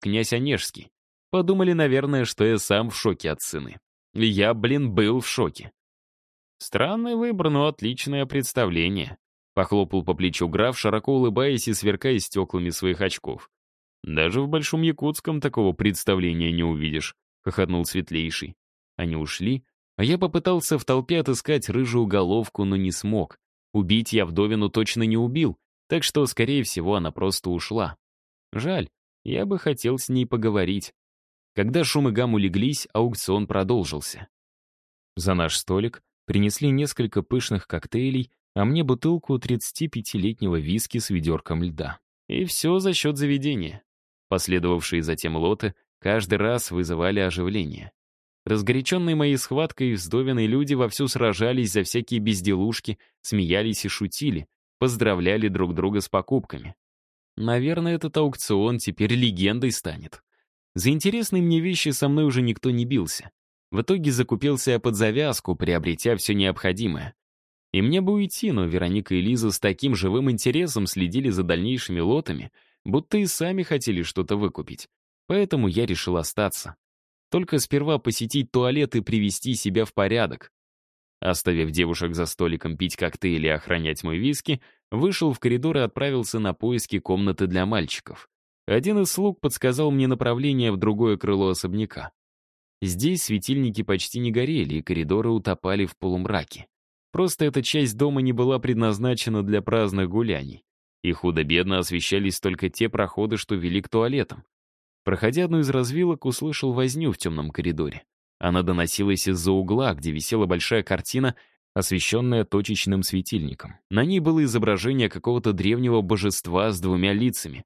князь Онежский. Подумали, наверное, что я сам в шоке от сыны. Я, блин, был в шоке. Странный выбор, но отличное представление. Похлопал по плечу граф, широко улыбаясь и сверкая стеклами своих очков. «Даже в Большом Якутском такого представления не увидишь», — хохотнул Светлейший. Они ушли, а я попытался в толпе отыскать рыжую головку, но не смог. Убить я вдовину точно не убил, так что, скорее всего, она просто ушла. Жаль, я бы хотел с ней поговорить. Когда шум и гам улеглись, аукцион продолжился. За наш столик принесли несколько пышных коктейлей, а мне бутылку 35-летнего виски с ведерком льда. И все за счет заведения. Последовавшие затем лоты каждый раз вызывали оживление. Разгоряченные моей схваткой вздовенные люди вовсю сражались за всякие безделушки, смеялись и шутили, поздравляли друг друга с покупками. Наверное, этот аукцион теперь легендой станет. За интересные мне вещи со мной уже никто не бился. В итоге закупился я под завязку, приобретя все необходимое. И мне бы уйти, но Вероника и Лиза с таким живым интересом следили за дальнейшими лотами, будто и сами хотели что-то выкупить. Поэтому я решил остаться. Только сперва посетить туалет и привести себя в порядок. Оставив девушек за столиком пить коктейли и охранять мой виски, вышел в коридор и отправился на поиски комнаты для мальчиков. Один из слуг подсказал мне направление в другое крыло особняка. Здесь светильники почти не горели, и коридоры утопали в полумраке. Просто эта часть дома не была предназначена для праздных гуляний. И худо-бедно освещались только те проходы, что вели к туалетам. Проходя одну из развилок, услышал возню в темном коридоре. Она доносилась из-за угла, где висела большая картина, освещенная точечным светильником. На ней было изображение какого-то древнего божества с двумя лицами.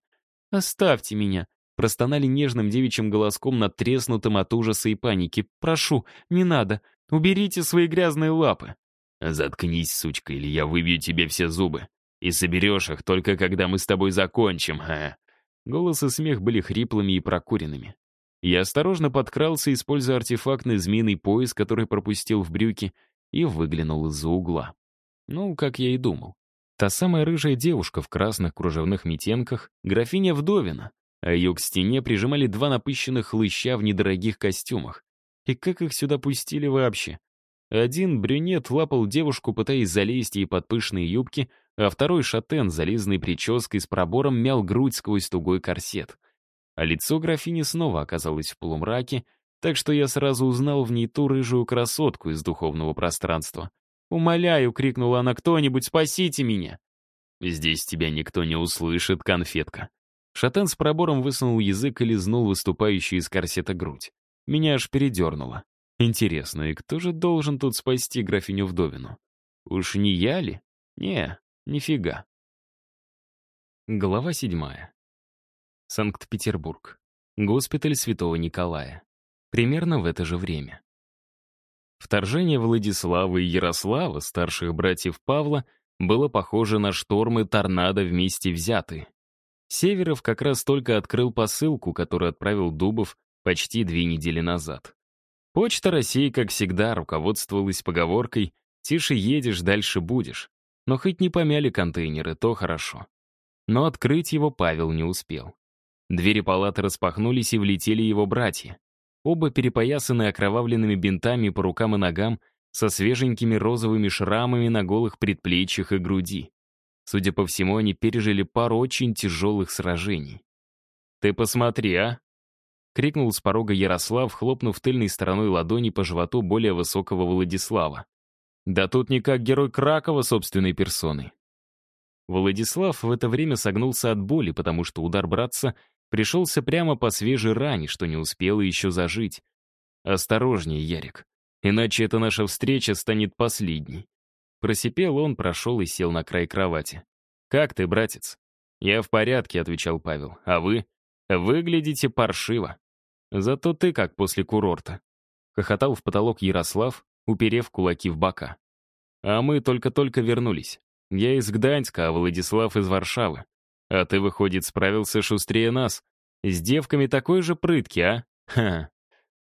«Оставьте меня!» — простонали нежным девичьим голоском над треснутым от ужаса и паники. «Прошу, не надо! Уберите свои грязные лапы!» «Заткнись, сучка, или я выбью тебе все зубы. И соберешь их только когда мы с тобой закончим, а?» Голос и смех были хриплыми и прокуренными. Я осторожно подкрался, используя артефактный змеиный пояс, который пропустил в брюки, и выглянул из-за угла. Ну, как я и думал. Та самая рыжая девушка в красных кружевных метенках, графиня Вдовина, а ее к стене прижимали два напыщенных хлыща в недорогих костюмах. И как их сюда пустили вообще? Один брюнет лапал девушку, пытаясь залезть ей под пышные юбки, а второй шатен, зализанной прической с пробором, мял грудь сквозь тугой корсет — а лицо графини снова оказалось в полумраке, так что я сразу узнал в ней ту рыжую красотку из духовного пространства. «Умоляю!» — крикнула она, «кто-нибудь спасите меня!» «Здесь тебя никто не услышит, конфетка». Шатен с пробором высунул язык и лизнул выступающую из корсета грудь. Меня аж передернуло. Интересно, и кто же должен тут спасти графиню Вдовину? Уж не я ли? Не, нифига. Глава седьмая. Санкт-Петербург. Госпиталь Святого Николая. Примерно в это же время. Вторжение Владислава и Ярослава, старших братьев Павла, было похоже на штормы торнадо вместе взятые. Северов как раз только открыл посылку, которую отправил Дубов почти две недели назад. Почта России, как всегда, руководствовалась поговоркой «Тише едешь, дальше будешь». Но хоть не помяли контейнеры, то хорошо. Но открыть его Павел не успел. Двери палаты распахнулись, и влетели его братья. Оба перепоясаны окровавленными бинтами по рукам и ногам, со свеженькими розовыми шрамами на голых предплечьях и груди. Судя по всему, они пережили пару очень тяжелых сражений. «Ты посмотри, а!» — крикнул с порога Ярослав, хлопнув тыльной стороной ладони по животу более высокого Владислава. «Да тут не как герой Кракова собственной персоной». Владислав в это время согнулся от боли, потому что удар братца Пришелся прямо по свежей ране, что не успела еще зажить. «Осторожнее, Ярик, иначе эта наша встреча станет последней». Просипел он, прошел и сел на край кровати. «Как ты, братец?» «Я в порядке», — отвечал Павел. «А вы?» «Выглядите паршиво. Зато ты как после курорта». Хохотал в потолок Ярослав, уперев кулаки в бока. «А мы только-только вернулись. Я из Гданьска, а Владислав из Варшавы. А ты, выходит, справился шустрее нас. С девками такой же прытки, а? Ха.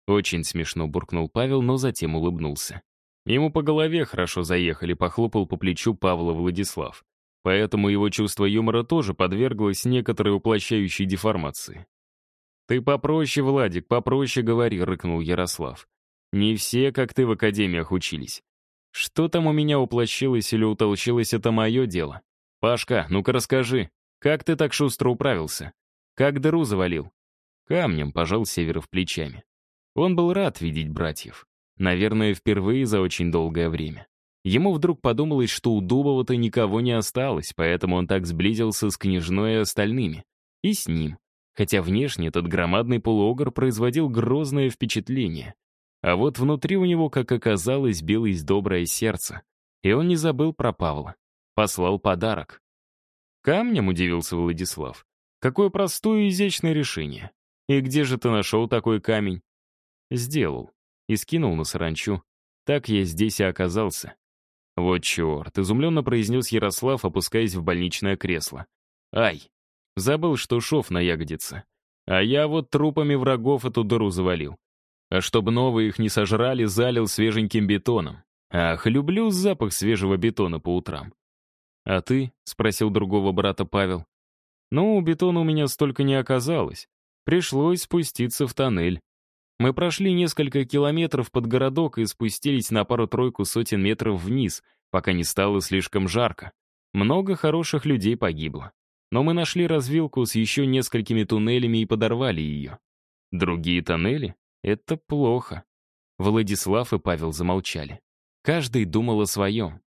Очень смешно буркнул Павел, но затем улыбнулся. Ему по голове хорошо заехали, похлопал по плечу Павла Владислав. Поэтому его чувство юмора тоже подверглось некоторой уплощающей деформации. «Ты попроще, Владик, попроще говори», — рыкнул Ярослав. «Не все, как ты, в академиях учились. Что там у меня уплощилось или утолщилось, это мое дело. Пашка, ну-ка расскажи, как ты так шустро управился? Как дыру завалил?» Камнем пожал Северов плечами. Он был рад видеть братьев. Наверное, впервые за очень долгое время. Ему вдруг подумалось, что у Дубова-то никого не осталось, поэтому он так сблизился с княжной и остальными. И с ним. Хотя внешне этот громадный полуогр производил грозное впечатление. А вот внутри у него, как оказалось, билось доброе сердце. И он не забыл про Павла. Послал подарок. Камнем удивился Владислав. Какое простое и изящное решение. И где же ты нашел такой камень? Сделал. И скинул на саранчу. Так я здесь и оказался. Вот черт, изумленно произнес Ярослав, опускаясь в больничное кресло. Ай, забыл, что шов на ягодице. А я вот трупами врагов эту дыру завалил. А чтобы новые их не сожрали, залил свеженьким бетоном. Ах, люблю запах свежего бетона по утрам. «А ты?» — спросил другого брата Павел. «Ну, бетона у меня столько не оказалось. Пришлось спуститься в тоннель. Мы прошли несколько километров под городок и спустились на пару-тройку сотен метров вниз, пока не стало слишком жарко. Много хороших людей погибло. Но мы нашли развилку с еще несколькими туннелями и подорвали ее. Другие тоннели? Это плохо. Владислав и Павел замолчали. Каждый думал о своем.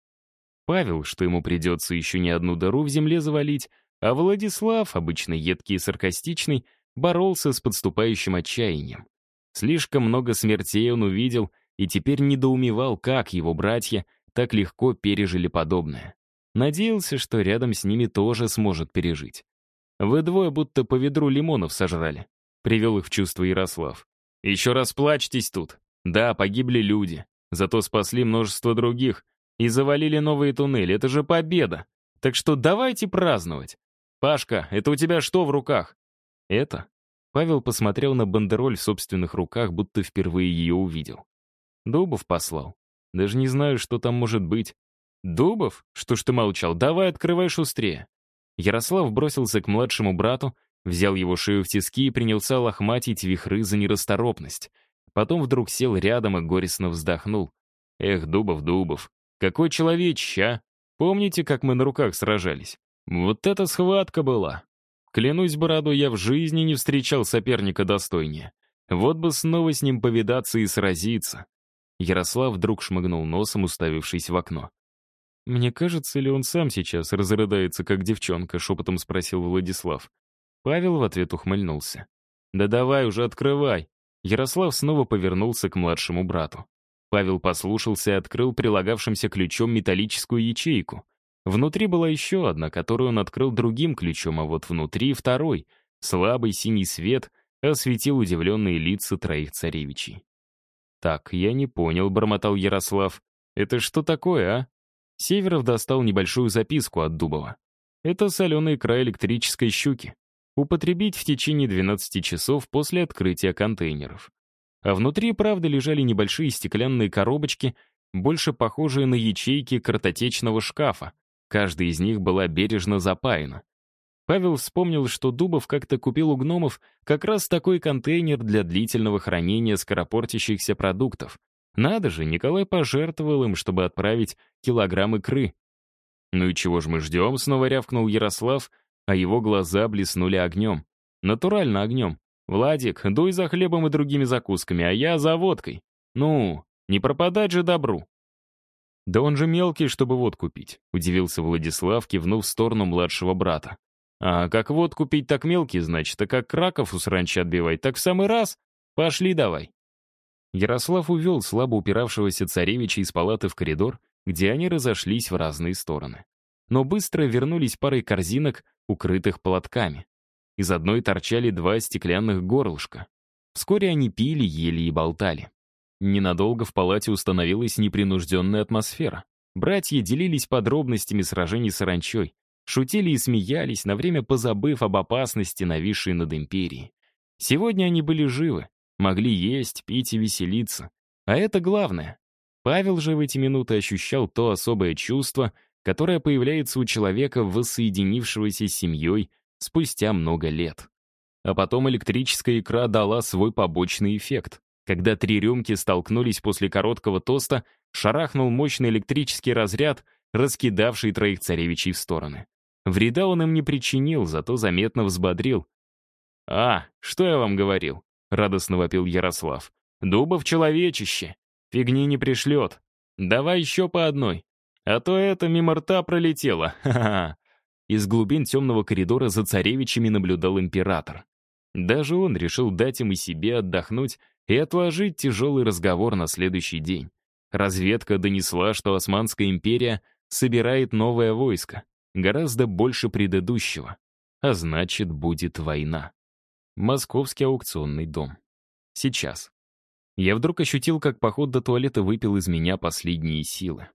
Павел, что ему придется еще не одну дыру в земле завалить, а Владислав, обычно едкий и саркастичный, боролся с подступающим отчаянием. Слишком много смертей он увидел и теперь недоумевал, как его братья так легко пережили подобное. Надеялся, что рядом с ними тоже сможет пережить. «Вы двое будто по ведру лимонов сожрали», — привел их в чувство Ярослав. «Еще раз плачьтесь тут. Да, погибли люди, зато спасли множество других и завалили новые туннели. Это же победа! Так что давайте праздновать. Пашка, это у тебя что в руках?» «Это?» Павел посмотрел на бандероль в собственных руках, будто впервые ее увидел. Дубов послал. Даже не знаю, что там может быть. Дубов? Что ж ты молчал? Давай открывай шустрее. Ярослав бросился к младшему брату, взял его шею в тиски и принялся лохматить вихры за нерасторопность. Потом вдруг сел рядом и горестно вздохнул. Эх, Дубов, Дубов, какой человечище, а? Помните, как мы на руках сражались? Вот эта схватка была. Клянусь, Бороду, я в жизни не встречал соперника достойнее. Вот бы снова с ним повидаться и сразиться. Ярослав вдруг шмыгнул носом, уставившись в окно. «Мне кажется, ли он сам сейчас разрыдается, как девчонка?» — шепотом спросил Владислав. Павел в ответ ухмыльнулся. «Да давай уже открывай!» Ярослав снова повернулся к младшему брату. Павел послушался и открыл прилагавшимся ключом металлическую ячейку. Внутри была еще одна, которую он открыл другим ключом, а вот внутри второй. Слабый синий свет осветил удивленные лица троих царевичей. «Так, я не понял», — бормотал Ярослав. «Это что такое, а?» Северов достал небольшую записку от Дубова. «Это соленый край электрической щуки. Употребить в течение 12 часов после открытия контейнеров». А внутри, правда, лежали небольшие стеклянные коробочки, больше похожие на ячейки картотечного шкафа, Каждая из них была бережно запаяна. Павел вспомнил, что Дубов как-то купил у гномов как раз такой контейнер для длительного хранения скоропортящихся продуктов. Надо же, Николай пожертвовал им, чтобы отправить килограмм икры. «Ну и чего ж мы ждем?» — снова рявкнул Ярослав, а его глаза блеснули огнем. Натурально огнем. «Владик, дуй за хлебом и другими закусками, а я за водкой. Ну, не пропадать же добру». «Да он же мелкий, чтобы водку пить», — удивился Владислав, кивнув в сторону младшего брата. «А как водку пить так мелкий, значит, а как краков у сранчи отбивать, так в самый раз? Пошли давай». Ярослав увел слабо упиравшегося царевича из палаты в коридор, где они разошлись в разные стороны. Но быстро вернулись парой корзинок, укрытых платками. Из одной торчали два стеклянных горлышка. Вскоре они пили, ели и болтали. Ненадолго в палате установилась непринужденная атмосфера. Братья делились подробностями сражений с Аранчой, шутили и смеялись, на время позабыв об опасности, нависшей над империей. Сегодня они были живы, могли есть, пить и веселиться. А это главное. Павел же в эти минуты ощущал то особое чувство, которое появляется у человека, воссоединившегося с семьей спустя много лет. а потом электрическая икра дала свой побочный эффект. Когда три рюмки столкнулись после короткого тоста, шарахнул мощный электрический разряд, раскидавший троих царевичей в стороны. Вреда он им не причинил, зато заметно взбодрил. «А, что я вам говорил?» — радостно вопил Ярослав. «Дубов человечище. Фигни не пришлет. Давай еще по одной. А то это мимо рта пролетело. Ха-ха». Из глубин темного коридора за царевичами наблюдал император. Даже он решил дать им и себе отдохнуть и отложить тяжелый разговор на следующий день. Разведка донесла, что Османская империя собирает новое войско, гораздо больше предыдущего. А значит, будет война. Московский аукционный дом. Сейчас. Я вдруг ощутил, как поход до туалета выпил из меня последние силы.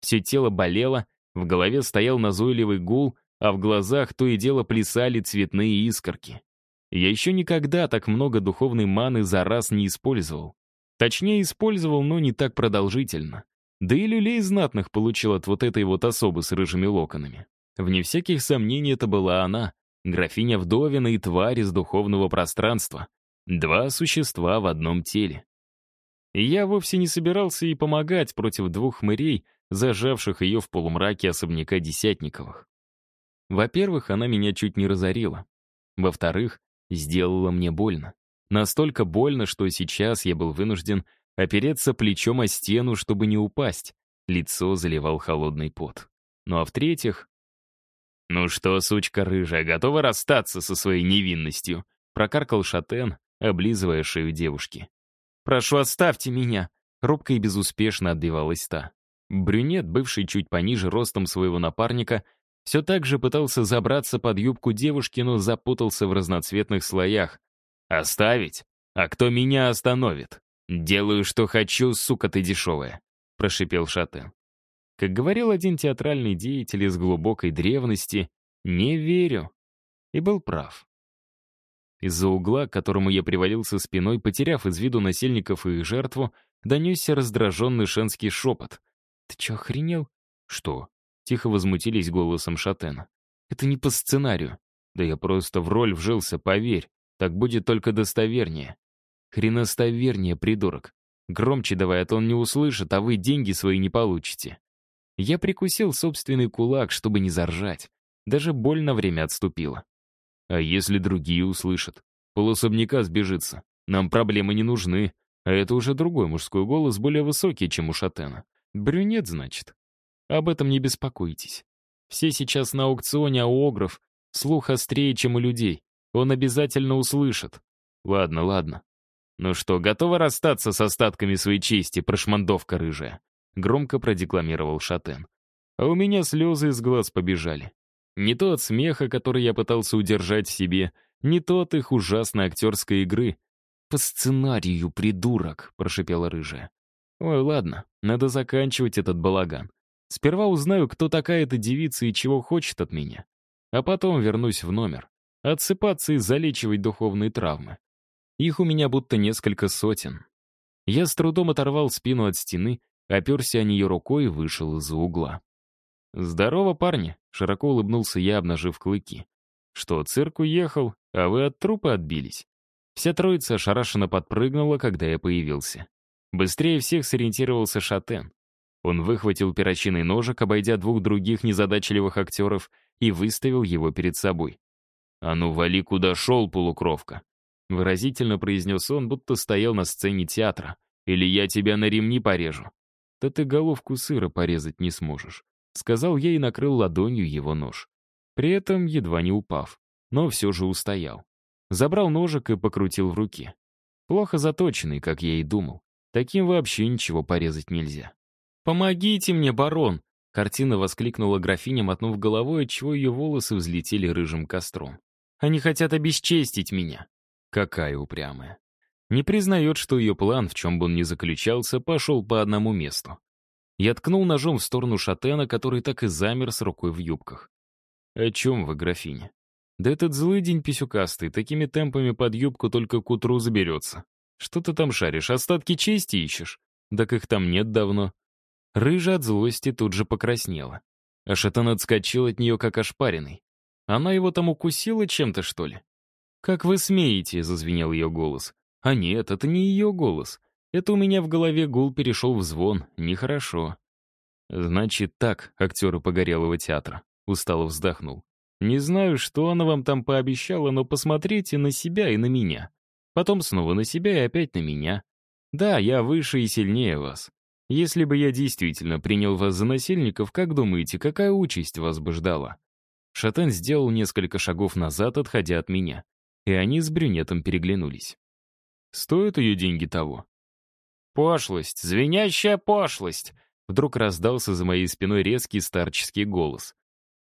Все тело болело, в голове стоял назойливый гул, а в глазах то и дело плясали цветные искорки. Я еще никогда так много духовной маны за раз не использовал. Точнее, использовал, но не так продолжительно. Да и люлей знатных получил от вот этой вот особы с рыжими локонами. Вне всяких сомнений, это была она, графиня Вдовина и тварь из духовного пространства. Два существа в одном теле. И я вовсе не собирался ей помогать против двух хмырей, зажавших ее в полумраке особняка Десятниковых. Во-первых, она меня чуть не разорила. Во-вторых, сделала мне больно. Настолько больно, что сейчас я был вынужден опереться плечом о стену, чтобы не упасть. Лицо заливал холодный пот. Ну а в-третьих... «Ну что, сучка рыжая, готова расстаться со своей невинностью?» прокаркал Шатен, облизывая шею девушки. «Прошу, оставьте меня!» Робко и безуспешно отбивалась та. Брюнет, бывший чуть пониже ростом своего напарника, все так же пытался забраться под юбку девушки, но запутался в разноцветных слоях. «Оставить? А кто меня остановит? Делаю, что хочу, сука ты дешевая», — прошипел Шатен. Как говорил один театральный деятель из глубокой древности, «не верю». И был прав. Из-за угла, к которому я привалился спиной, потеряв из виду насильников и их жертву, донесся раздраженный шенский шепот. «Ты чё, охренел?» «Что?» Тихо возмутились голосом Шатена. «Это не по сценарию. Да я просто в роль вжился, поверь. Так будет только достовернее». «Хреностовернее, придурок. Громче давай, а то он не услышит, а вы деньги свои не получите». Я прикусил собственный кулак, чтобы не заржать. Даже боль на время отступила. А если другие услышат? Полусобняка сбежится. Нам проблемы не нужны. А это уже другой мужской голос, более высокий, чем у Шатена. Брюнет, значит. Об этом не беспокойтесь. Все сейчас на аукционе, а у Огров слух острее, чем у людей. Он обязательно услышит. Ладно, ладно. Ну что, готова расстаться с остатками своей чести, прошмандовка рыжая? Громко продекламировал Шатен. А у меня слезы из глаз побежали. Не то от смеха, который я пытался удержать в себе, не то от их ужасной актерской игры. «По сценарию, придурок!» — прошипела рыжая. «Ой, ладно, надо заканчивать этот балаган. Сперва узнаю, кто такая эта девица и чего хочет от меня. А потом вернусь в номер. Отсыпаться и залечивать духовные травмы. Их у меня будто несколько сотен. Я с трудом оторвал спину от стены, оперся о нее рукой и вышел из-за угла. «Здорово, парни!» — широко улыбнулся я, обнажив клыки. «Что, цирк уехал, а вы от трупа отбились?» Вся троица ошарашенно подпрыгнула, когда я появился. Быстрее всех сориентировался Шатен. Он выхватил перочинный ножик, обойдя двух других незадачливых актеров, и выставил его перед собой. «А ну, вали, куда шел, полукровка!» Выразительно произнес он, будто стоял на сцене театра. «Или я тебя на ремни порежу». «Да ты головку сыра порезать не сможешь», — сказал я и накрыл ладонью его нож. При этом едва не упав, но все же устоял. Забрал ножик и покрутил в руке. Плохо заточенный, как я и думал. Таким вообще ничего порезать нельзя. «Помогите мне, барон!» Картина воскликнула графиня, мотнув головой, отчего ее волосы взлетели рыжим костром. «Они хотят обесчестить меня!» Какая упрямая. Не признает, что ее план, в чем бы он ни заключался, пошел по одному месту. Я ткнул ножом в сторону шатена, который так и замер с рукой в юбках. «О чем вы, графиня?» «Да этот злый день писюкастый, такими темпами под юбку только к утру заберется. Что ты там шаришь, остатки чести ищешь? Так их там нет давно. Рыжая от злости тут же покраснела. А шатан отскочил от нее, как ошпаренный. Она его там укусила чем-то, что ли? «Как вы смеете?» — зазвенел ее голос. «А нет, это не ее голос. Это у меня в голове гул перешел в звон. Нехорошо». «Значит так, актеры Погорелого театра», — устало вздохнул. «Не знаю, что она вам там пообещала, но посмотрите на себя и на меня. Потом снова на себя и опять на меня. Да, я выше и сильнее вас. Если бы я действительно принял вас за насильников, как думаете, какая участь вас бы ждала?» Шатен сделал несколько шагов назад, отходя от меня. И они с брюнетом переглянулись. «Стоят ее деньги того?» «Пошлость! Звенящая пошлость!» Вдруг раздался за моей спиной резкий старческий голос.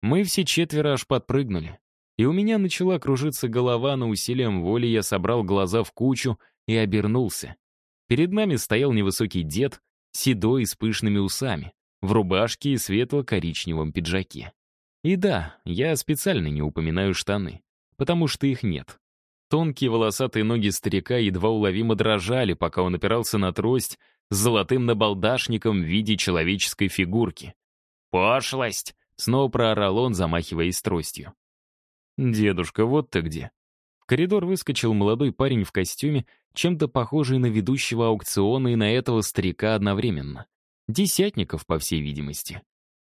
Мы все четверо аж подпрыгнули. И у меня начала кружиться голова, но усилием воли я собрал глаза в кучу и обернулся. Перед нами стоял невысокий дед, седой с пышными усами, в рубашке и светло-коричневом пиджаке. И да, я специально не упоминаю штаны, потому что их нет. Тонкие волосатые ноги старика едва уловимо дрожали, пока он опирался на трость с золотым набалдашником в виде человеческой фигурки. «Пошлость!» — снова проорал он, замахиваясь тростью. «Дедушка, вот ты где!» Коридор выскочил молодой парень в костюме, чем-то похожий на ведущего аукциона и на этого старика одновременно. Десятников, по всей видимости.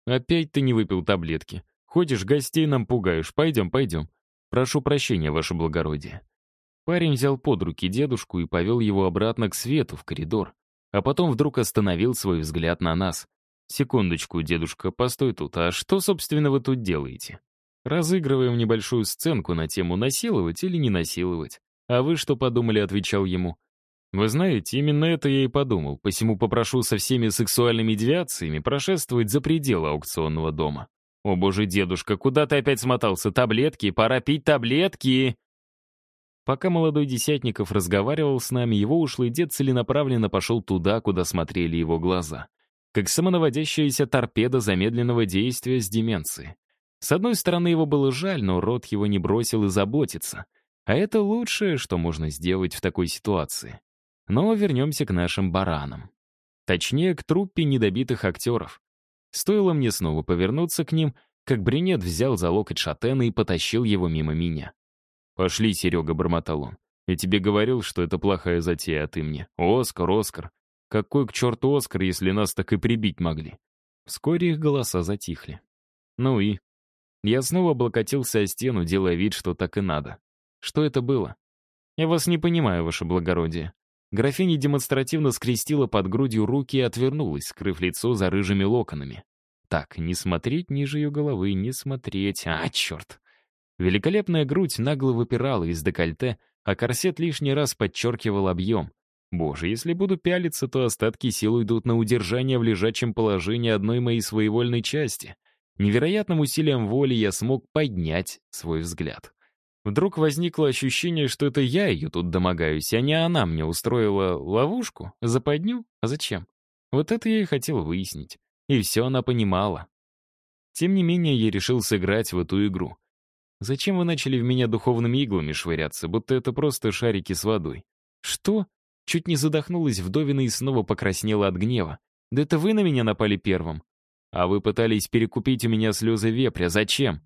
«Опять ты не выпил таблетки. Ходишь, гостей нам пугаешь. Пойдем, пойдем. Прошу прощения, ваше благородие». Парень взял под руки дедушку и повел его обратно к свету, в коридор. А потом вдруг остановил свой взгляд на нас. «Секундочку, дедушка, постой тут. А что, собственно, вы тут делаете?» «Разыгрываем небольшую сценку на тему «насиловать или не насиловать». «А вы что подумали?» — отвечал ему. «Вы знаете, именно это я и подумал, посему попрошу со всеми сексуальными девиациями прошествовать за пределы аукционного дома». «О боже, дедушка, куда ты опять смотался? Таблетки? Пора пить таблетки!» Пока молодой Десятников разговаривал с нами, его ушлый дед целенаправленно пошел туда, куда смотрели его глаза. Как самонаводящаяся торпеда замедленного действия с деменцией. С одной стороны, его было жаль, но рот его не бросил и заботиться. А это лучшее, что можно сделать в такой ситуации. Но вернемся к нашим баранам. Точнее, к труппе недобитых актеров. Стоило мне снова повернуться к ним, как брюнет взял за локоть шатена и потащил его мимо меня. «Пошли, Серега», — бормотал он. «Я тебе говорил, что это плохая затея, а ты мне. Оскар, Оскар. Какой к черту Оскар, если нас так и прибить могли?» Вскоре их голоса затихли. Ну и... Я снова облокотился о стену, делая вид, что так и надо. Что это было? Я вас не понимаю, ваше благородие. Графиня демонстративно скрестила под грудью руки и отвернулась, скрыв лицо за рыжими локонами. Так, не смотреть ниже ее головы, не смотреть. А, черт. Великолепная грудь нагло выпирала из декольте, а корсет лишний раз подчеркивал объем. Боже, если буду пялиться, то остатки сил уйдут на удержание в лежачем положении одной моей своевольной части. Невероятным усилием воли я смог поднять свой взгляд. Вдруг возникло ощущение, что это я ее тут домогаюсь, а не она мне устроила ловушку, западню? А зачем? Вот это я и хотел выяснить. И все она понимала. Тем не менее, я решил сыграть в эту игру. Зачем вы начали в меня духовными иглами швыряться, будто это просто шарики с водой? Что? Чуть не задохнулась вдовина и снова покраснела от гнева. Да это вы на меня напали первым. А вы пытались перекупить у меня слезы вепря. Зачем?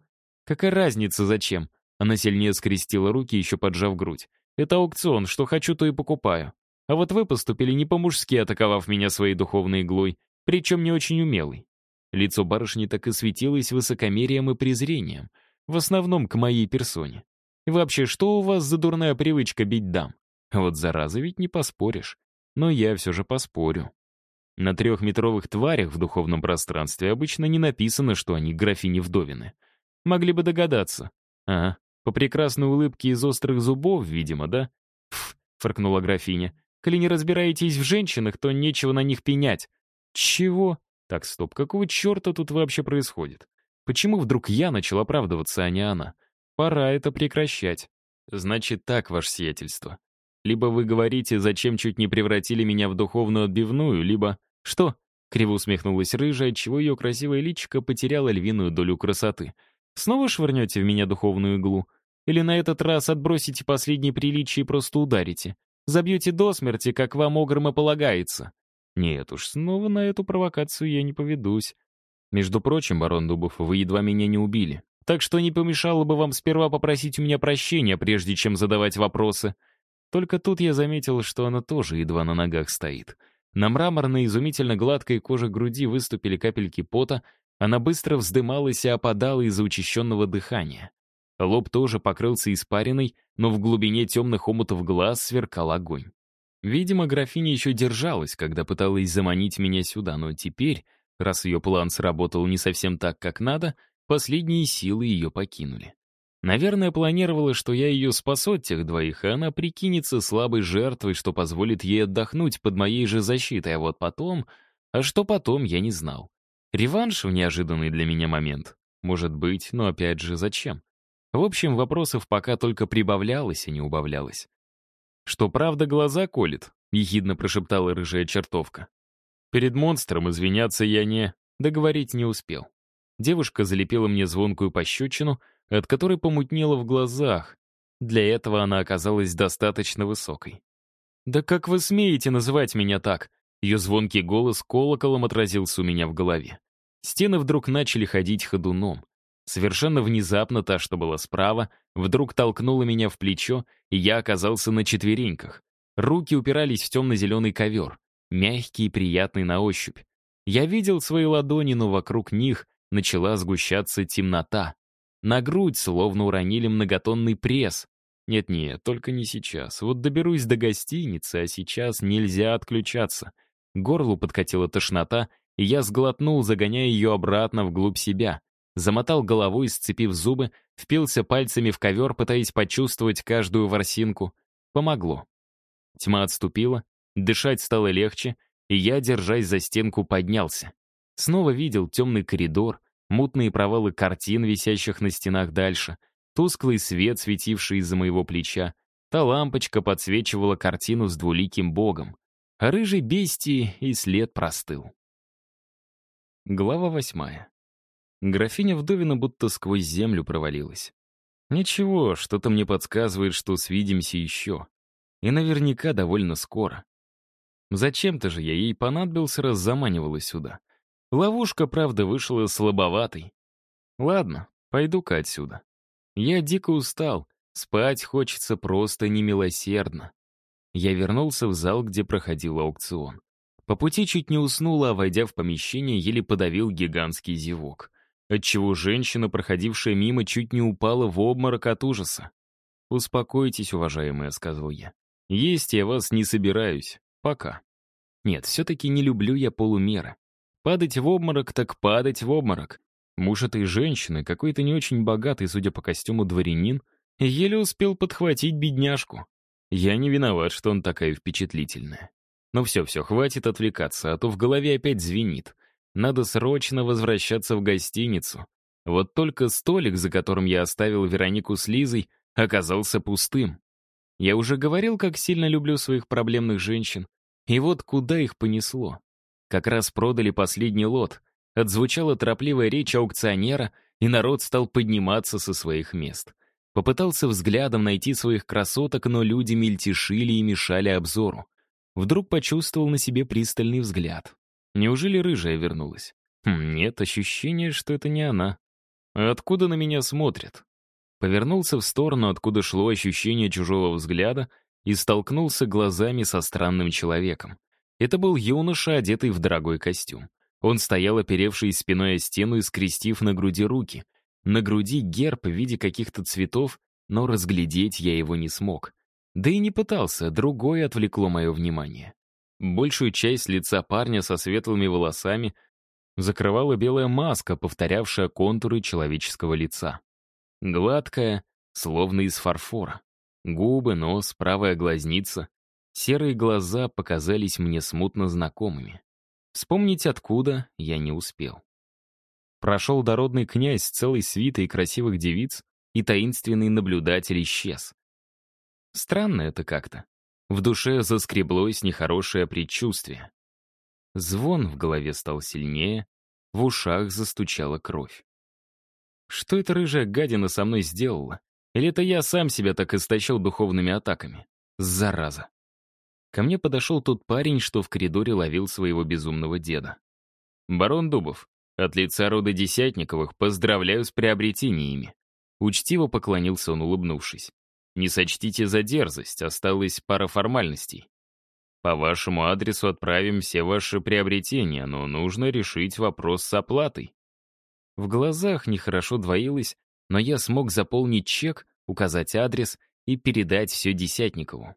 Какая разница, зачем? Она сильнее скрестила руки, еще поджав грудь. «Это аукцион, что хочу, то и покупаю. А вот вы поступили не по-мужски, атаковав меня своей духовной иглой, причем не очень умелой». Лицо барышни так и светилось высокомерием и презрением, в основном к моей персоне. И вообще, что у вас за дурная привычка бить дам? Вот зараза ведь не поспоришь. Но я все же поспорю. На трехметровых тварях в духовном пространстве обычно не написано, что они графини вдовины. Могли бы догадаться. Ага, по прекрасной улыбке из острых зубов, видимо, да? Пф, фыркнула графиня. Коли не разбираетесь в женщинах, то нечего на них пенять. Чего? Так, стоп, какого черта тут вообще происходит? Почему вдруг я начал оправдываться, а не она? Пора это прекращать. Значит так, ваше сиятельство. Либо вы говорите, зачем чуть не превратили меня в духовную отбивную, либо... Что? Криво усмехнулась рыжая, отчего ее красивое личико потеряло львиную долю красоты. Снова швырнете в меня духовную иглу? Или на этот раз отбросите последние приличия и просто ударите? Забьете до смерти, как вам огром и полагается? Нет уж, снова на эту провокацию я не поведусь. Между прочим, барон Дубов, вы едва меня не убили. так что не помешало бы вам сперва попросить у меня прощения, прежде чем задавать вопросы». Только тут я заметил, что она тоже едва на ногах стоит. На мраморной, изумительно гладкой коже груди выступили капельки пота, она быстро вздымалась и опадала из-за учащенного дыхания. Лоб тоже покрылся испариной, но в глубине темных омутов глаз сверкал огонь. Видимо, графиня еще держалась, когда пыталась заманить меня сюда, но теперь, раз ее план сработал не совсем так, как надо, последние силы ее покинули. Наверное, планировала, что я ее спасу от тех двоих, и она прикинется слабой жертвой, что позволит ей отдохнуть под моей же защитой, а вот потом... А что потом, я не знал. Реванш в неожиданный для меня момент. Может быть, но опять же, зачем? В общем, вопросов пока только прибавлялось, а не убавлялось. «Что правда глаза колет?» — ехидно прошептала рыжая чертовка. Перед монстром извиняться я не... Договорить не успел. Девушка залепила мне звонкую пощечину — от которой помутнело в глазах. Для этого она оказалась достаточно высокой. «Да как вы смеете называть меня так?» Ее звонкий голос колоколом отразился у меня в голове. Стены вдруг начали ходить ходуном. Совершенно внезапно та, что была справа, вдруг толкнула меня в плечо, и я оказался на четвереньках. Руки упирались в темно-зеленый ковер, мягкий и приятный на ощупь. Я видел свои ладони, но вокруг них начала сгущаться темнота. На грудь словно уронили многотонный пресс. Нет-нет, только не сейчас. Вот доберусь до гостиницы, а сейчас нельзя отключаться. Горлу подкатила тошнота, и я сглотнул, загоняя ее обратно вглубь себя. Замотал головой, сцепив зубы, впился пальцами в ковер, пытаясь почувствовать каждую ворсинку. Помогло. Тьма отступила, дышать стало легче, и я, держась за стенку, поднялся. Снова видел темный коридор, мутные провалы картин, висящих на стенах дальше, тусклый свет, светивший из-за моего плеча, та лампочка подсвечивала картину с двуликим богом, а рыжий бестии и след простыл. Глава восьмая. Графиня Вдовина будто сквозь землю провалилась. Ничего, что-то мне подсказывает, что свидимся еще. И наверняка довольно скоро. Зачем-то же я ей понадобился, раз заманивала сюда. Ловушка, правда, вышла слабоватой. Ладно, пойду-ка отсюда. Я дико устал, спать хочется просто немилосердно. Я вернулся в зал, где проходил аукцион. По пути чуть не уснул, а, войдя в помещение, еле подавил гигантский зевок. Отчего женщина, проходившая мимо, чуть не упала в обморок от ужаса. «Успокойтесь, уважаемая», — сказал я. «Есть я вас не собираюсь. Пока». Нет, все-таки не люблю я полумеры. Падать в обморок так падать в обморок. Муж этой женщины, какой-то не очень богатый, судя по костюму, дворянин, еле успел подхватить бедняжку. Я не виноват, что он такая впечатлительная. Но все-все, хватит отвлекаться, а то в голове опять звенит. Надо срочно возвращаться в гостиницу. Вот только столик, за которым я оставил Веронику с Лизой, оказался пустым. Я уже говорил, как сильно люблю своих проблемных женщин. И вот куда их понесло. Как раз продали последний лот. Отзвучала торопливая речь аукционера, и народ стал подниматься со своих мест. Попытался взглядом найти своих красоток, но люди мельтешили и мешали обзору. Вдруг почувствовал на себе пристальный взгляд. Неужели рыжая вернулась? Хм, нет, ощущение, что это не она. А откуда на меня смотрят? Повернулся в сторону, откуда шло ощущение чужого взгляда, и столкнулся глазами со странным человеком. Это был юноша, одетый в дорогой костюм. Он стоял, оперевший спиной о стену и скрестив на груди руки. На груди герб в виде каких-то цветов, но разглядеть я его не смог. Да и не пытался, другое отвлекло мое внимание. Большую часть лица парня со светлыми волосами закрывала белая маска, повторявшая контуры человеческого лица. Гладкая, словно из фарфора. Губы, нос, правая глазница. Серые глаза показались мне смутно знакомыми. Вспомнить откуда я не успел. Прошел дородный князь с целой свитой красивых девиц, и таинственный наблюдатель исчез. Странно это как-то. В душе заскреблось нехорошее предчувствие. Звон в голове стал сильнее, в ушах застучала кровь. Что эта рыжая гадина со мной сделала? Или это я сам себя так истощил духовными атаками? Зараза. Ко мне подошел тот парень, что в коридоре ловил своего безумного деда. «Барон Дубов, От лица рода Десятниковых поздравляю с приобретениями. Учтиво поклонился он, улыбнувшись. Не сочтите за дерзость, осталась пара формальностей. По вашему адресу отправим все ваши приобретения, но нужно решить вопрос с оплатой. В глазах нехорошо двоилось, но я смог заполнить чек, указать адрес и передать все Десятникову.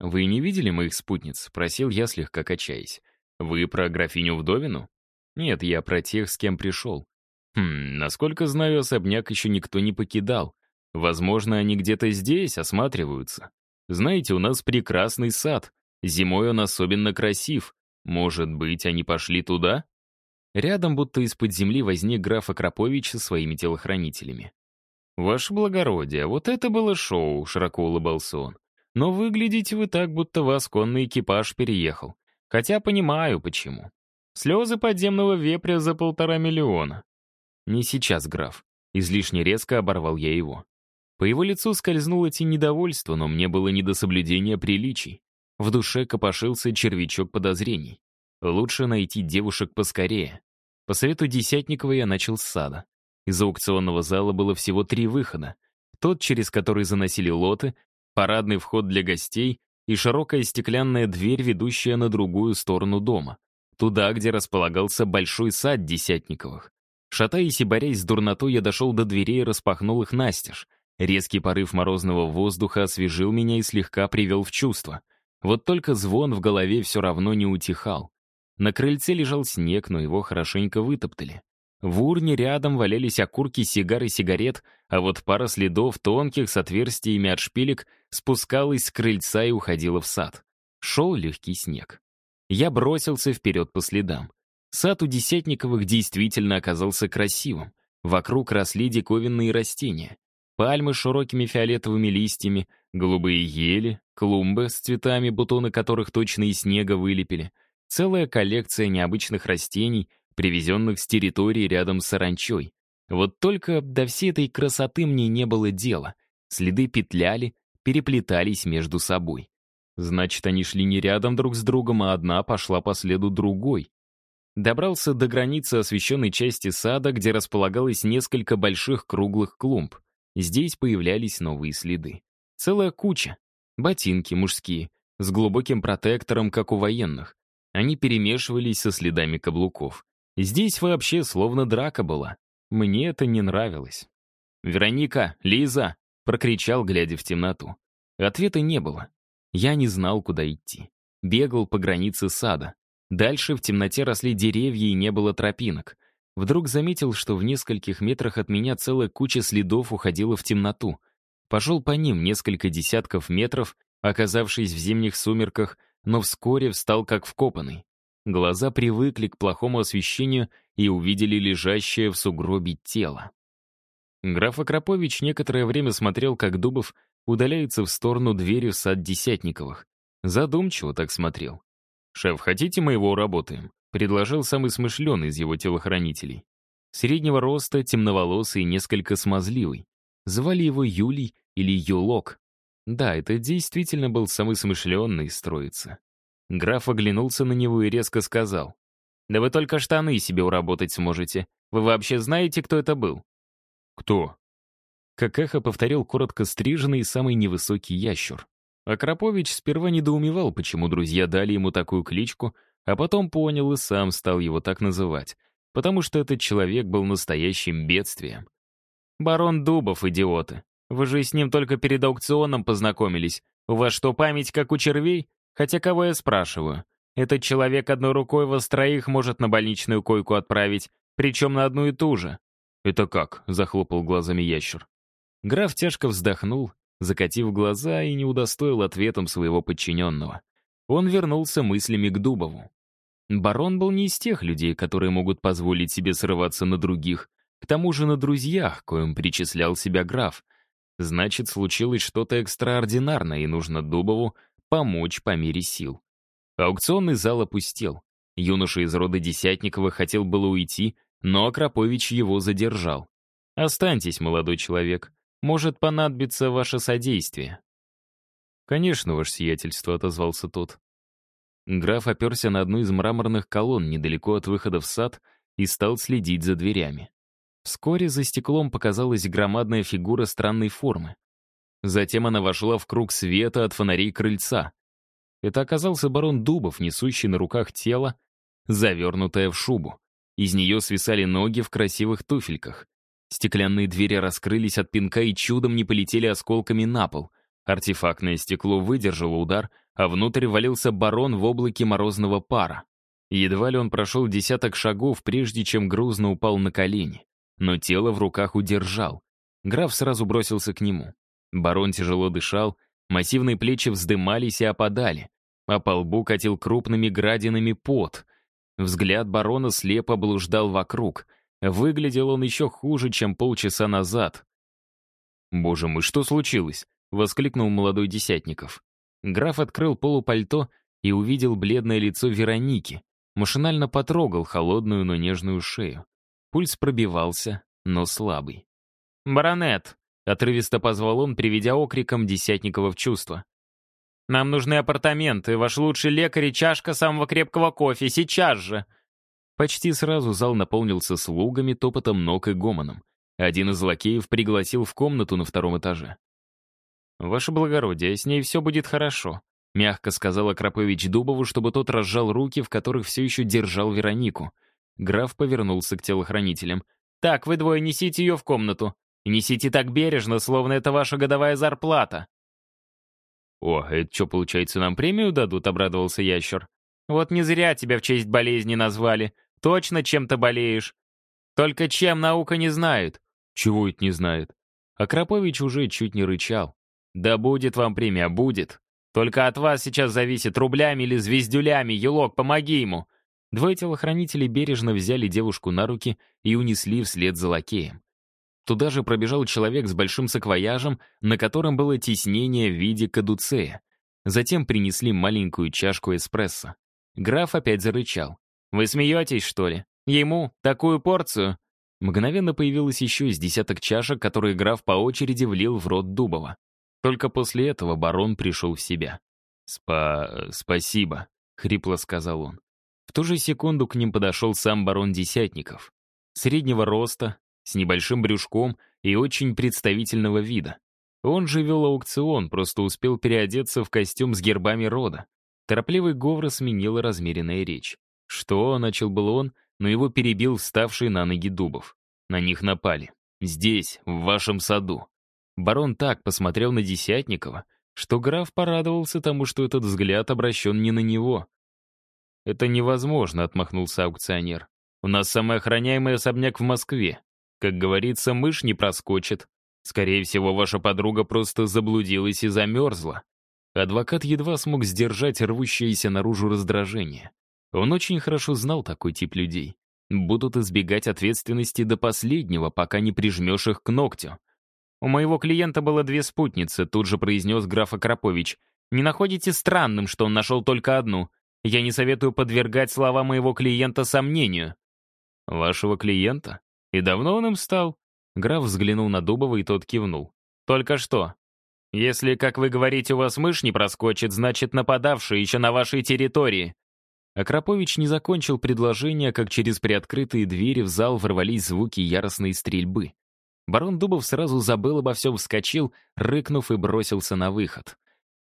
«Вы не видели моих спутниц?» — просил я, слегка качаясь. «Вы про графиню Вдовину?» «Нет, я про тех, с кем пришел. Хм, насколько знаю, особняк еще никто не покидал. Возможно, они где-то здесь осматриваются. Знаете, у нас прекрасный сад. Зимой он особенно красив. Может быть, они пошли туда?» Рядом, будто из-под земли, возник граф Акропович со своими телохранителями. «Ваше благородие, вот это было шоу», — широко улыбался он. «Но выглядите вы так, будто вас конный экипаж переехал. Хотя понимаю, почему. Слезы подземного вепря за полтора миллиона». «Не сейчас, граф». Излишне резко оборвал я его. По его лицу скользнуло тень недовольства, но мне было не до соблюдения приличий. В душе копошился червячок подозрений. Лучше найти девушек поскорее. По совету Десятникова я начал с сада. Из аукционного зала было всего три выхода. Тот, через который заносили лоты, парадный вход для гостей и широкая стеклянная дверь, ведущая на другую сторону дома. Туда, где располагался большой сад Десятниковых. Шатаясь и борясь с дурнотой, я дошел до дверей и распахнул их настежь. Резкий порыв морозного воздуха освежил меня и слегка привел в чувство. Вот только звон в голове все равно не утихал. На крыльце лежал снег, но его хорошенько вытоптали. В урне рядом валялись окурки сигар и сигарет, а вот пара следов тонких с отверстиями от шпилек спускалась с крыльца и уходила в сад. Шел легкий снег. Я бросился вперед по следам. Сад у Десятниковых действительно оказался красивым. Вокруг росли диковинные растения. Пальмы с широкими фиолетовыми листьями, голубые ели, клумбы с цветами, бутоны которых точно из снега вылепили, целая коллекция необычных растений, привезенных с территории рядом с саранчой. Вот только до всей этой красоты мне не было дела. Следы петляли, переплетались между собой. Значит, они шли не рядом друг с другом, а одна пошла по следу другой. Добрался до границы освещенной части сада, где располагалось несколько больших круглых клумб. Здесь появлялись новые следы. Целая куча. Ботинки мужские, с глубоким протектором, как у военных. Они перемешивались со следами каблуков. Здесь вообще словно драка была. Мне это не нравилось. «Вероника! Лиза!» — прокричал, глядя в темноту. Ответа не было. Я не знал, куда идти. Бегал по границе сада. Дальше в темноте росли деревья и не было тропинок. Вдруг заметил, что в нескольких метрах от меня целая куча следов уходила в темноту. Пошел по ним несколько десятков метров, оказавшись в зимних сумерках, но вскоре встал как вкопанный. Глаза привыкли к плохому освещению и увидели лежащее в сугробе тело. Граф Акропович некоторое время смотрел, как Дубов удаляется в сторону двери в сад Десятниковых. Задумчиво так смотрел. «Шеф, хотите мы его уработаем?» предложил самый смышленый из его телохранителей. Среднего роста, темноволосый несколько смазливый. Звали его Юлий или Юлок. Да, это действительно был самый смышленный из троицы. Граф оглянулся на него и резко сказал. «Да вы только штаны себе уработать сможете. Вы вообще знаете, кто это был?» «Кто?» Как эхо повторил коротко стриженный самый невысокий ящур. Акропович сперва недоумевал, почему друзья дали ему такую кличку — а потом понял и сам стал его так называть, потому что этот человек был настоящим бедствием. «Барон Дубов, идиоты. Вы же с ним только перед аукционом познакомились. У вас что, память как у червей? Хотя кого я спрашиваю? Этот человек одной рукой вас троих может на больничную койку отправить, причем на одну и ту же». «Это как?» — захлопал глазами ящер. Граф тяжко вздохнул, закатив глаза и не удостоил ответом своего подчиненного. Он вернулся мыслями к Дубову. Барон был не из тех людей, которые могут позволить себе срываться на других, к тому же на друзьях, коим причислял себя граф. Значит, случилось что-то экстраординарное, и нужно Дубову помочь по мере сил. Аукционный зал опустел. Юноша из рода Десятникова хотел было уйти, но Акропович его задержал. «Останьтесь, молодой человек. Может понадобиться ваше содействие». «Конечно, ваше сиятельство», — отозвался тот. Граф оперся на одну из мраморных колонн недалеко от выхода в сад и стал следить за дверями. Вскоре за стеклом показалась громадная фигура странной формы. Затем она вошла в круг света от фонарей крыльца. Это оказался барон Дубов, несущий на руках тело, завернутое в шубу. Из нее свисали ноги в красивых туфельках. Стеклянные двери раскрылись от пинка и чудом не полетели осколками на пол. Артефактное стекло выдержало удар, а внутрь валился барон в облаке морозного пара. Едва ли он прошел десяток шагов, прежде чем грузно упал на колени. Но тело в руках удержал. Граф сразу бросился к нему. Барон тяжело дышал, массивные плечи вздымались и опадали, а по лбу катил крупными градинами пот. Взгляд барона слепо блуждал вокруг. Выглядел он еще хуже, чем полчаса назад. «Боже мой, что случилось?» — воскликнул молодой Десятников. Граф открыл полупальто и увидел бледное лицо Вероники. Машинально потрогал холодную, но нежную шею. Пульс пробивался, но слабый. «Баронет!» — отрывисто позвал он, приведя окриком Десятникова в чувство. «Нам нужны апартаменты, ваш лучший лекарь и чашка самого крепкого кофе, сейчас же!» Почти сразу зал наполнился слугами, топотом ног и гомоном. Один из лакеев пригласил в комнату на втором этаже. «Ваше благородие, с ней все будет хорошо», — мягко сказал Акропович Дубову, чтобы тот разжал руки, в которых все еще держал Веронику. Граф повернулся к телохранителям. «Так, вы двое несите ее в комнату. несите так бережно, словно это ваша годовая зарплата». «О, это что, получается, нам премию дадут?» — обрадовался ящер. «Вот не зря тебя в честь болезни назвали. Точно чем-то болеешь. Только чем наука не знает». «Чего это не знает?» Акропович уже чуть не рычал. «Да будет вам премия, будет. Только от вас сейчас зависит, рублями или звездюлями. Елок, помоги ему!» Двое телохранителей бережно взяли девушку на руки и унесли вслед за лакеем. Туда же пробежал человек с большим саквояжем, на котором было тиснение в виде кадуцея. Затем принесли маленькую чашку эспрессо. Граф опять зарычал. «Вы смеетесь, что ли? Ему такую порцию?» Мгновенно появилось еще из десяток чашек, которые граф по очереди влил в рот Дубова. Только после этого барон пришел в себя. «Спа... спасибо», — хрипло сказал он. В ту же секунду к ним подошел сам барон Десятников. Среднего роста, с небольшим брюшком и очень представительного вида. Он же вел аукцион, просто успел переодеться в костюм с гербами рода. Торопливый говор сменила размеренная речь. «Что?» — начал был он, но его перебил вставший на ноги Дубов. На них напали. Здесь, в вашем саду. Барон так посмотрел на Десятникова, что граф порадовался тому, что этот взгляд обращен не на него. «Это невозможно», — отмахнулся аукционер. «У нас самый охраняемый особняк в Москве. Как говорится, мышь не проскочит. Скорее всего, ваша подруга просто заблудилась и замерзла». Адвокат едва смог сдержать рвущееся наружу раздражение. Он очень хорошо знал такой тип людей. Будут избегать ответственности до последнего, пока не прижмешь их к ногтю. «У моего клиента было две спутницы», — тут же произнес граф Акропович. «Не находите странным, что он нашел только одну? Я не советую подвергать слова моего клиента сомнению». «Вашего клиента? И давно он им стал?» Граф взглянул на Дубова, и тот кивнул. «Только что. Если, как вы говорите, у вас мышь не проскочит, значит, нападавший еще на вашей территории». Акропович не закончил предложение, как через приоткрытые двери в зал ворвались звуки яростной стрельбы. Барон Дубов сразу забыл обо всем, вскочил, рыкнув и бросился на выход.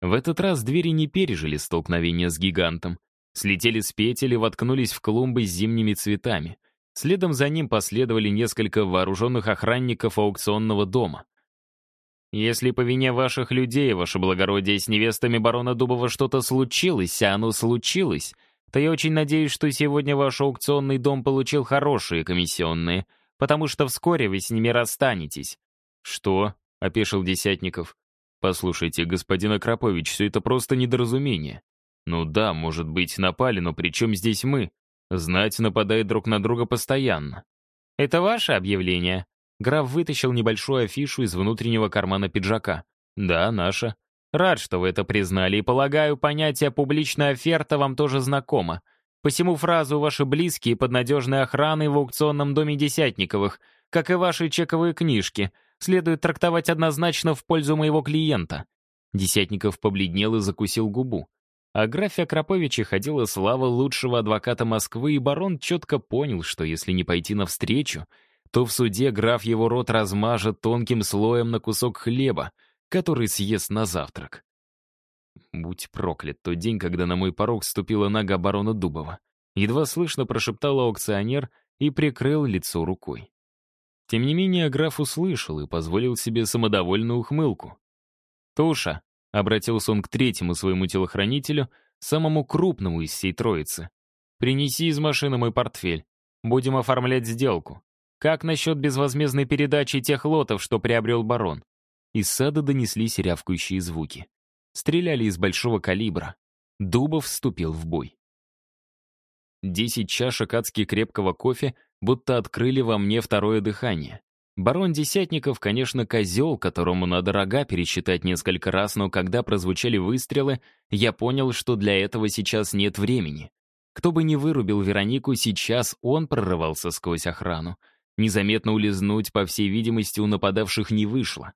В этот раз двери не пережили столкновения с гигантом. Слетели с петель и воткнулись в клумбы с зимними цветами. Следом за ним последовали несколько вооруженных охранников аукционного дома. «Если по вине ваших людей, ваше благородие, с невестами барона Дубова что-то случилось, а оно случилось, то я очень надеюсь, что сегодня ваш аукционный дом получил хорошие комиссионные», потому что вскоре вы с ними расстанетесь». «Что?» — опешил Десятников. «Послушайте, господин Акропович, все это просто недоразумение. Ну да, может быть, напали, но при чем здесь мы? Знать нападает друг на друга постоянно». «Это ваше объявление?» Граф вытащил небольшую афишу из внутреннего кармана пиджака. «Да, наша. Рад, что вы это признали, и полагаю, понятие «публичная оферта» вам тоже знакомо. Посему фразу «ваши близкие под надежной охраной в аукционном доме Десятниковых», как и ваши чековые книжки, следует трактовать однозначно в пользу моего клиента». Десятников побледнел и закусил губу. О графе Акроповиче ходила слава лучшего адвоката Москвы, и барон четко понял, что если не пойти навстречу, то в суде граф его рот размажет тонким слоем на кусок хлеба, который съест на завтрак. Будь проклят тот день, когда на мой порог ступила нога барона Дубова. Едва слышно прошептал аукционер и прикрыл лицо рукой. Тем не менее, граф услышал и позволил себе самодовольную ухмылку. «Туша», — обратился он к третьему своему телохранителю, самому крупному из всей троицы, «принеси из машины мой портфель. Будем оформлять сделку. Как насчет безвозмездной передачи тех лотов, что приобрел барон?» Из сада донеслись рявкающие звуки. Стреляли из большого калибра. Дубов вступил в бой. Десять чашек адски крепкого кофе будто открыли во мне второе дыхание. Барон Десятников, конечно, козел, которому надо рога пересчитать несколько раз, но когда прозвучали выстрелы, я понял, что для этого сейчас нет времени. Кто бы ни вырубил Веронику, сейчас он прорывался сквозь охрану. Незаметно улизнуть, по всей видимости, у нападавших не вышло.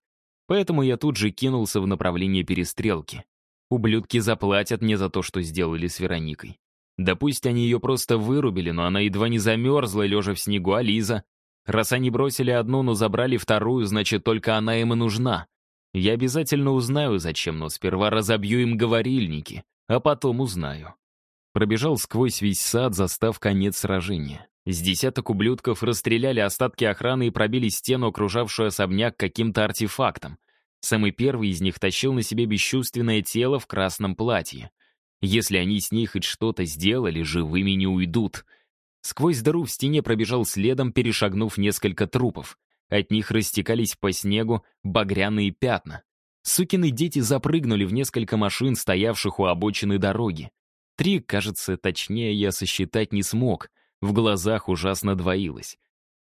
Поэтому я тут же кинулся в направлении перестрелки. Ублюдки заплатят мне за то, что сделали с Вероникой. Да пусть они ее просто вырубили, но она едва не замерзла, лежа в снегу, а Лиза? Раз они бросили одну, но забрали вторую, значит, только она им и нужна. Я обязательно узнаю, зачем, но сперва разобью им говорильники, а потом узнаю. Пробежал сквозь весь сад, застав конец сражения. С десяток ублюдков расстреляли остатки охраны и пробили стену, окружавшую особняк каким-то артефактом. Самый первый из них тащил на себе бесчувственное тело в красном платье. Если они с ней хоть что-то сделали, живыми не уйдут. Сквозь дыру в стене пробежал следом, перешагнув несколько трупов. От них растекались по снегу багряные пятна. Сукины дети запрыгнули в несколько машин, стоявших у обочины дороги. Три, кажется, точнее я сосчитать не смог. В глазах ужасно двоилось.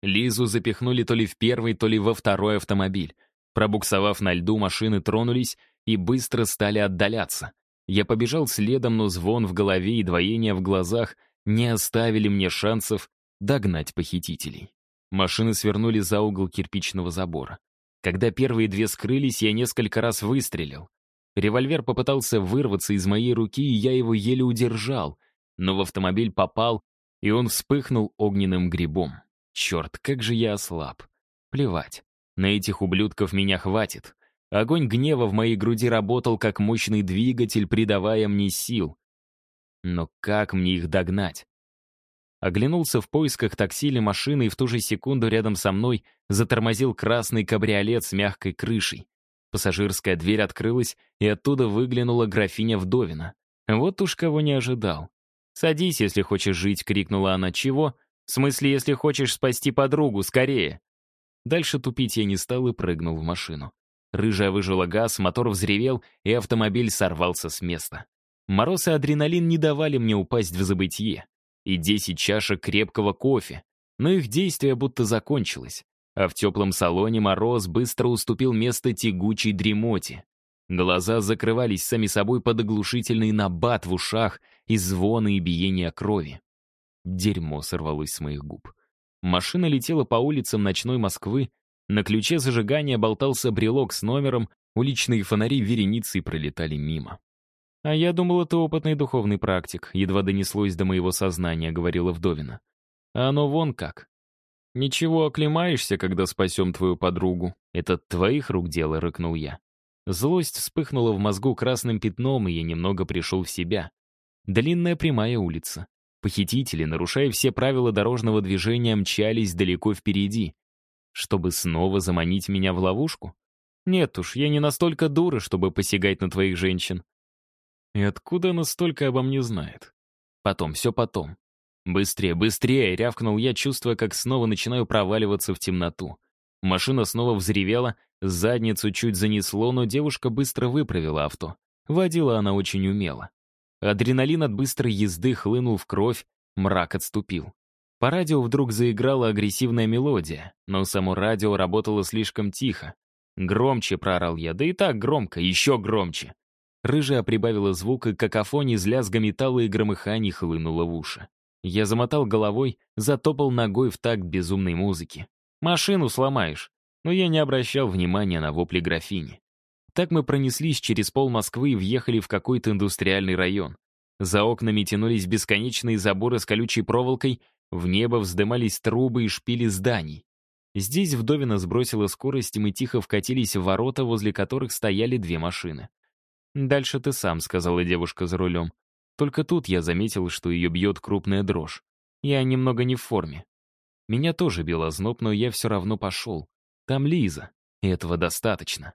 Лизу запихнули то ли в первый, то ли во второй автомобиль. Пробуксовав на льду, машины тронулись и быстро стали отдаляться. Я побежал следом, но звон в голове и двоение в глазах не оставили мне шансов догнать похитителей. Машины свернули за угол кирпичного забора. Когда первые две скрылись, я несколько раз выстрелил. Револьвер попытался вырваться из моей руки, и я его еле удержал, но в автомобиль попал, и он вспыхнул огненным грибом. Черт, как же я ослаб. Плевать. На этих ублюдков меня хватит. Огонь гнева в моей груди работал как мощный двигатель, придавая мне сил. Но как мне их догнать? Оглянулся в поисках такси или машины, и в ту же секунду рядом со мной затормозил красный кабриолет с мягкой крышей. Пассажирская дверь открылась, и оттуда выглянула графиня Вдовина. Вот уж кого не ожидал. «Садись, если хочешь жить», — крикнула она. «Чего? В смысле, если хочешь спасти подругу, скорее!» Дальше тупить я не стал и прыгнул в машину. Рыжая выжила газ, мотор взревел, и автомобиль сорвался с места. Мороз и адреналин не давали мне упасть в забытье. И десять чашек крепкого кофе. Но их действие будто закончилось. А в теплом салоне мороз быстро уступил место тягучей дремоте. Глаза закрывались сами собой под оглушительный набат в ушах и звоны и биение крови. Дерьмо сорвалось с моих губ. Машина летела по улицам ночной Москвы, на ключе зажигания болтался брелок с номером, уличные фонари вереницей пролетали мимо. «А я думал, это опытный духовный практик», едва донеслось до моего сознания, говорила Вдовина. «А оно вон как. Ничего, оклемаешься, когда спасем твою подругу. Это твоих рук дело», — рыкнул я. Злость вспыхнула в мозгу красным пятном, и я немного пришел в себя. Длинная прямая улица. Похитители, нарушая все правила дорожного движения, мчались далеко впереди чтобы снова заманить меня в ловушку? Нет уж, я не настолько дура, чтобы посягать на твоих женщин. И откуда она столько обо мне знает? Потом, все потом. Быстрее, быстрее, рявкнул я, чувствуя, как снова начинаю проваливаться в темноту. Машина снова взревела, задницу чуть занесло, но девушка быстро выправила авто. Водила она очень умело. Адреналин от быстрой езды хлынул в кровь, мрак отступил. По радио вдруг заиграла агрессивная мелодия, но само радио работало слишком тихо. Громче проорал я, да и так громко, еще громче. Рыжая прибавила звук, и какофония из лязга металла и громыханий хлынула в уши. Я замотал головой, затопал ногой в такт безумной музыки. «Машину сломаешь!» Но я не обращал внимания на вопли графини. Так мы пронеслись через пол Москвы и въехали в какой-то индустриальный район. За окнами тянулись бесконечные заборы с колючей проволокой, в небо вздымались трубы и шпили зданий. Здесь Вдовина сбросила скорость, и мы тихо вкатились в ворота, возле которых стояли две машины. «Дальше ты сам», — сказала девушка за рулем. Только тут я заметил, что ее бьет крупная дрожь. Я немного не в форме. Меня тоже бил озноб, но я все равно пошел. Там Лиза, и этого достаточно.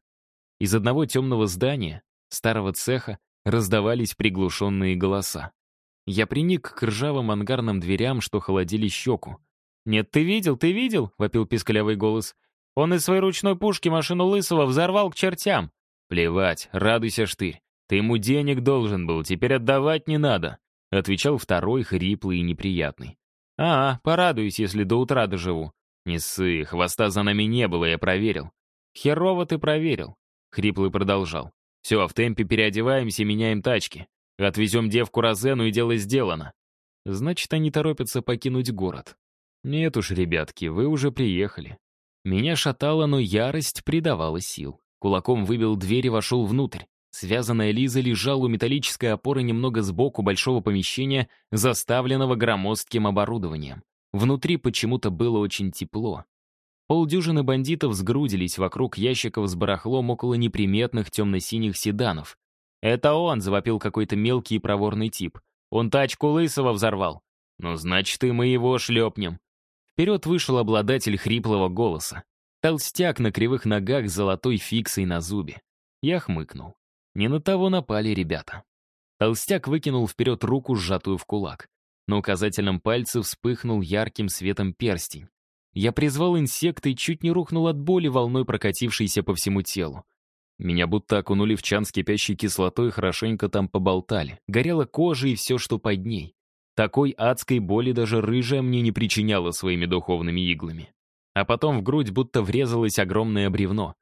Из одного темного здания, старого цеха, раздавались приглушенные голоса. Я приник к ржавым ангарным дверям, что холодили щеку. «Нет, ты видел, ты видел?» — вопил писклявый голос. «Он из своей ручной пушки машину Лысого взорвал к чертям!» «Плевать, радуйся, штырь. Ты ему денег должен был, теперь отдавать не надо», — отвечал второй, хриплый и неприятный. «А, порадуюсь, если до утра доживу». «Не ссы, хвоста за нами не было, я проверил». «Херово ты проверил», — хриплый продолжал. «Все, в темпе переодеваемся меняем тачки. Отвезем девку Розену, и дело сделано». Значит, они торопятся покинуть город. Нет уж, ребятки, вы уже приехали. Меня шатало, но ярость придавала сил. Кулаком выбил дверь и вошел внутрь. Связанная Лиза лежала у металлической опоры немного сбоку большого помещения, заставленного громоздким оборудованием. Внутри почему-то было очень тепло. Полдюжины бандитов сгрудились вокруг ящиков с барахлом около неприметных темно-синих седанов. «Это он!» — завопил какой-то мелкий и проворный тип. «Он тачку Лысого взорвал!» «Ну, значит, и мы его шлепнем!» Вперед вышел обладатель хриплого голоса. Толстяк на кривых ногах с золотой фиксой на зубе. Я хмыкнул. Не на того напали ребята. Толстяк выкинул вперед руку, сжатую в кулак. На указательном пальце вспыхнул ярким светом перстень. Я призвал инсекта и чуть не рухнул от боли, волной прокатившейся по всему телу. Меня будто окунули в чан с кипящей кислотой, хорошенько там поболтали. Горела кожа и все, что под ней. Такой адской боли даже рыжая мне не причиняла своими духовными иглами. А потом в грудь будто врезалось огромное бревно.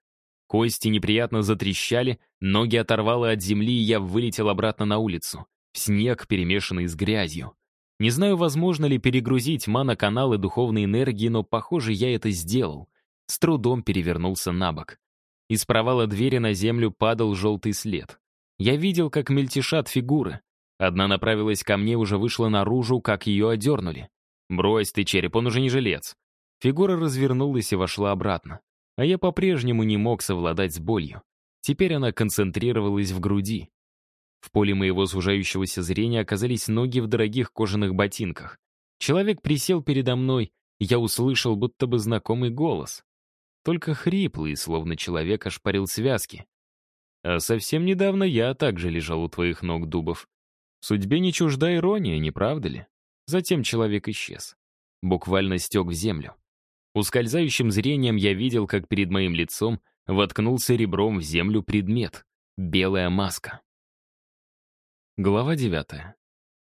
Кости неприятно затрещали, ноги оторвало от земли, и я вылетел обратно на улицу. В снег, перемешанный с грязью. Не знаю, возможно ли перегрузить маноканалы духовной энергии, но, похоже, я это сделал. С трудом перевернулся на бок. Из провала двери на землю падал желтый след. Я видел, как мельтешат фигуры. Одна направилась ко мне, уже вышла наружу, как ее одернули. «Брось ты, череп, он уже не жилец». Фигура развернулась и вошла обратно. А я по-прежнему не мог совладать с болью. Теперь она концентрировалась в груди. В поле моего сужающегося зрения оказались ноги в дорогих кожаных ботинках. Человек присел передо мной, и я услышал будто бы знакомый голос. Только хриплый, словно человек ошпарил связки. А совсем недавно я также лежал у твоих ног, Дубов. Судьбе не чужда ирония, не правда ли? Затем человек исчез. Буквально стек в землю. Ускользающим зрением я видел, как перед моим лицом воткнулся ребром в землю предмет — белая маска. Глава девятая.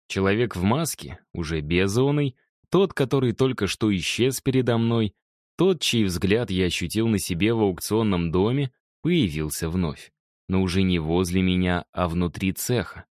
Человек в маске, уже беззонный, тот, который только что исчез передо мной, тот, чей взгляд я ощутил на себе в аукционном доме, появился вновь. Но уже не возле меня, а внутри цеха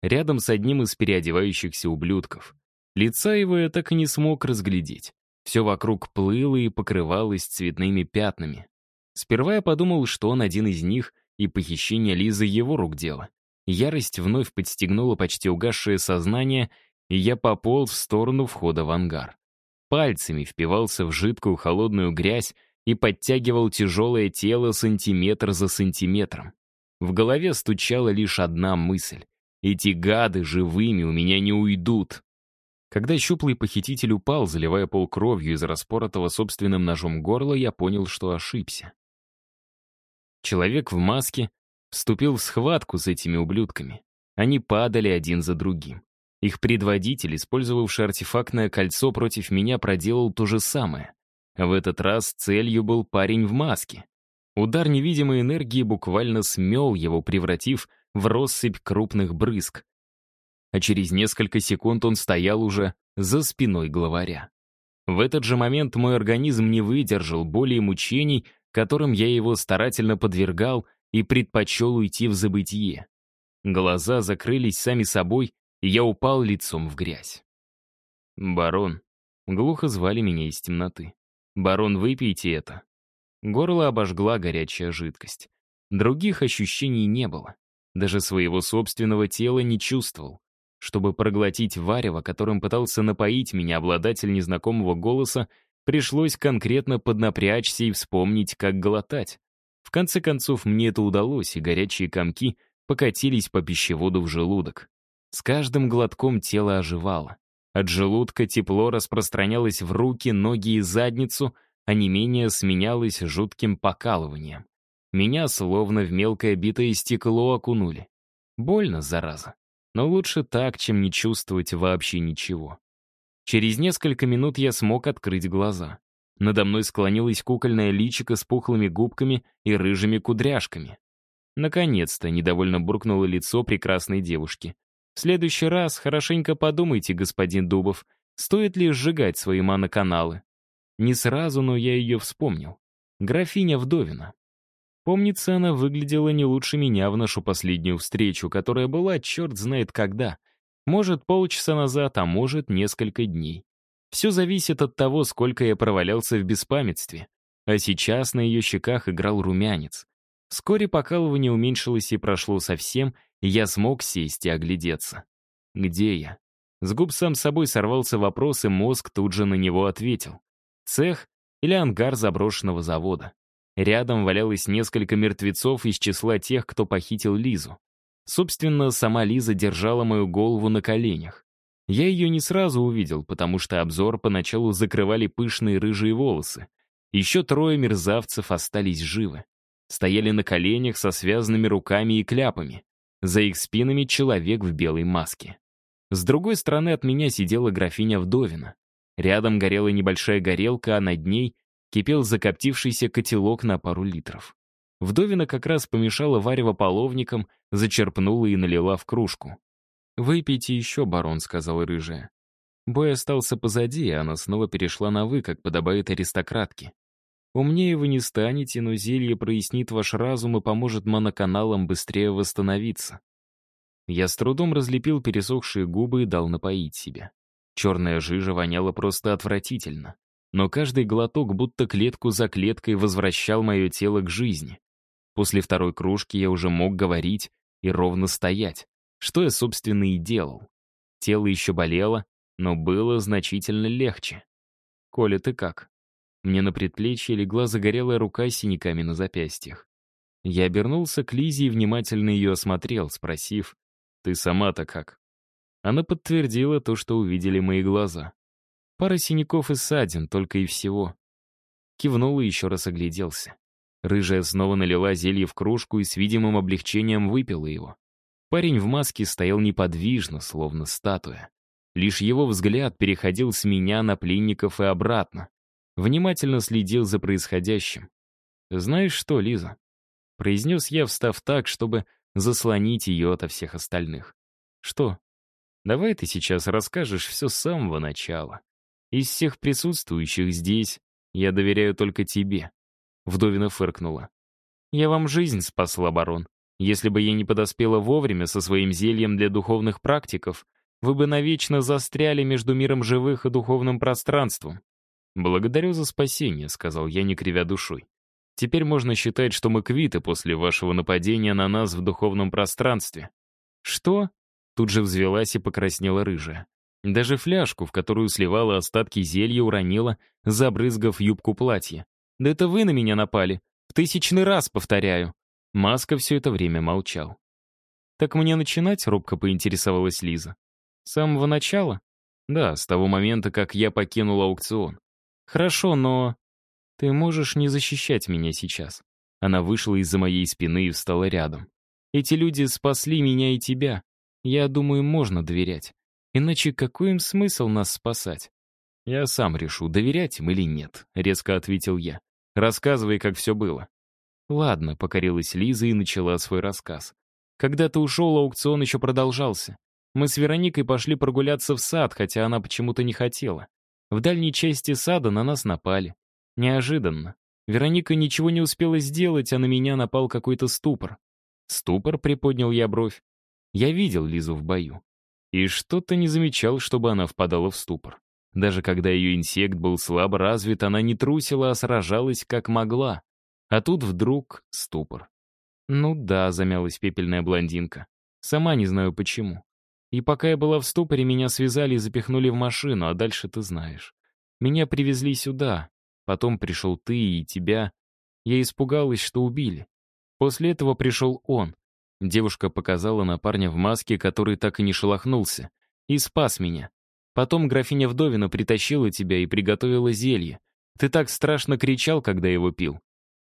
рядом с одним из переодевающихся ублюдков. Лица его я так и не смог разглядеть. Все вокруг плыло и покрывалось цветными пятнами. Сперва я подумал, что он один из них, и похищение Лизы его рук дело. Ярость вновь подстегнула почти угасшее сознание, и я пополз в сторону входа в ангар. Пальцами впивался в жидкую холодную грязь и подтягивал тяжелое тело сантиметр за сантиметром. В голове стучала лишь одна мысль. Эти гады живыми у меня не уйдут. Когда щуплый похититель упал, заливая пол кровью из распоротого собственным ножом горла, я понял, что ошибся. Человек в маске вступил в схватку с этими ублюдками. Они падали один за другим. Их предводитель, использовавший артефактное кольцо против меня, проделал то же самое. В этот раз целью был парень в маске. Удар невидимой энергии буквально смел его, превратив в россыпь крупных брызг. А через несколько секунд он стоял уже за спиной главаря. В этот же момент мой организм не выдержал боли и мучений, которым я его старательно подвергал и предпочел уйти в забытие. Глаза закрылись сами собой, и я упал лицом в грязь. «Барон», — глухо звали меня из темноты. «Барон, выпейте это». Горло обожгла горячая жидкость. Других ощущений не было. Даже своего собственного тела не чувствовал. Чтобы проглотить варево, которым пытался напоить меня обладатель незнакомого голоса, пришлось конкретно поднапрячься и вспомнить, как глотать. В конце концов, мне это удалось, и горячие комки покатились по пищеводу в желудок. С каждым глотком тело оживало. От желудка тепло распространялось в руки, ноги и задницу, а не менее сменялось жутким покалыванием. Меня словно в мелкое битое стекло окунули. Больно, зараза. Но лучше так, чем не чувствовать вообще ничего. Через несколько минут я смог открыть глаза. Надо мной склонилась кукольная личико с пухлыми губками и рыжими кудряшками. Наконец-то недовольно буркнуло лицо прекрасной девушки. В следующий раз хорошенько подумайте, господин Дубов, стоит ли сжигать свои маноканалы. Не сразу, но я ее вспомнил. Графиня Вдовина. Помнится, она выглядела не лучше меня в нашу последнюю встречу, которая была черт знает когда. Может, полчаса назад, а может, несколько дней. Все зависит от того, сколько я провалялся в беспамятстве. А сейчас на ее щеках играл румянец. Вскоре покалывание уменьшилось и прошло совсем, и я смог сесть и оглядеться. Где я? С губ сам собой сорвался вопрос, и мозг тут же на него ответил. Цех или ангар заброшенного завода? Рядом валялось несколько мертвецов из числа тех, кто похитил Лизу. Собственно, сама Лиза держала мою голову на коленях. Я ее не сразу увидел, потому что обзор поначалу закрывали пышные рыжие волосы. Еще трое мерзавцев остались живы. Стояли на коленях со связанными руками и кляпами. За их спинами человек в белой маске. С другой стороны от меня сидела графиня Вдовина. Рядом горела небольшая горелка, а над ней кипел закоптившийся котелок на пару литров. Вдовина как раз помешала варево половником, зачерпнула и налила в кружку. «Выпейте еще, барон», — сказала рыжая. Бой остался позади, и она снова перешла на «вы», как подобает аристократке. Умнее вы не станете, но зелье прояснит ваш разум и поможет моноканалам быстрее восстановиться. Я с трудом разлепил пересохшие губы и дал напоить себя. Черная жижа воняла просто отвратительно но каждый глоток будто клетку за клеткой возвращал мое тело к жизни. После второй кружки я уже мог говорить и ровно стоять, что я, собственно, и делал. Тело еще болело, но было значительно легче. «Коля, ты как?» Мне на предплечье легла загорелая рука с синяками на запястьях. Я обернулся к Лизе и внимательно ее осмотрел, спросив, «Ты сама-то как?» Она подтвердила то, что увидели мои глаза. Пара синяков и ссадин, только и всего. Кивнул и еще раз огляделся. Рыжая снова налила зелье в кружку и с видимым облегчением выпила его. Парень в маске стоял неподвижно, словно статуя. Лишь его взгляд переходил с меня на пленников и обратно. Внимательно следил за происходящим. «Знаешь что, Лиза?» Произнес я, встав так, чтобы заслонить ее ото всех остальных. «Что? Давай ты сейчас расскажешь все с самого начала. Из всех присутствующих здесь я доверяю только тебе». Вдовина фыркнула. «Я вам жизнь спасла, барон. Если бы я не подоспела вовремя со своим зельем для духовных практиков, вы бы навечно застряли между миром живых и духовным пространством. «Благодарю за спасение», — сказал я, не кривя душой. «Теперь можно считать, что мы квиты после вашего нападения на нас в духовном пространстве». «Что?» — тут же взвелась и покраснела рыжая. Даже фляжку, в которую сливала остатки зелья, уронила, забрызгав юбку платья. «Да это вы на меня напали. В тысячный раз повторяю». Маска все это время молчал. «Так мне начинать?» — робко поинтересовалась Лиза. «С самого начала?» «Да, с того момента, как я покинул аукцион». «Хорошо, но...» «Ты можешь не защищать меня сейчас». Она вышла из-за моей спины и встала рядом. «Эти люди спасли меня и тебя. Я думаю, можно доверять. Иначе какой им смысл нас спасать? Я сам решу, доверять им или нет, резко ответил я. Рассказывай, как все было. Ладно, покорилась Лиза и начала свой рассказ. Когда ты ушел, аукцион еще продолжался. Мы с Вероникой пошли прогуляться в сад, хотя она почему-то не хотела. В дальней части сада на нас напали. Неожиданно. Вероника ничего не успела сделать, а на меня напал какой-то ступор. Ступор, приподнял я бровь. Я видел Лизу в бою. И что-то не замечал, чтобы она впадала в ступор. Даже когда ее инсект был слабо развит, она не трусила, а сражалась как могла. А тут вдруг ступор. «Ну да», — замялась пепельная блондинка. «Сама не знаю почему. И пока я была в ступоре, меня связали и запихнули в машину, а дальше ты знаешь. Меня привезли сюда, потом пришел ты и тебя. Я испугалась, что убили. После этого пришел он. Девушка показала на парня в маске, который так и не шелохнулся, и спас меня. Потом графиня Вдовина притащила тебя и приготовила зелье. Ты так страшно кричал, когда его пил.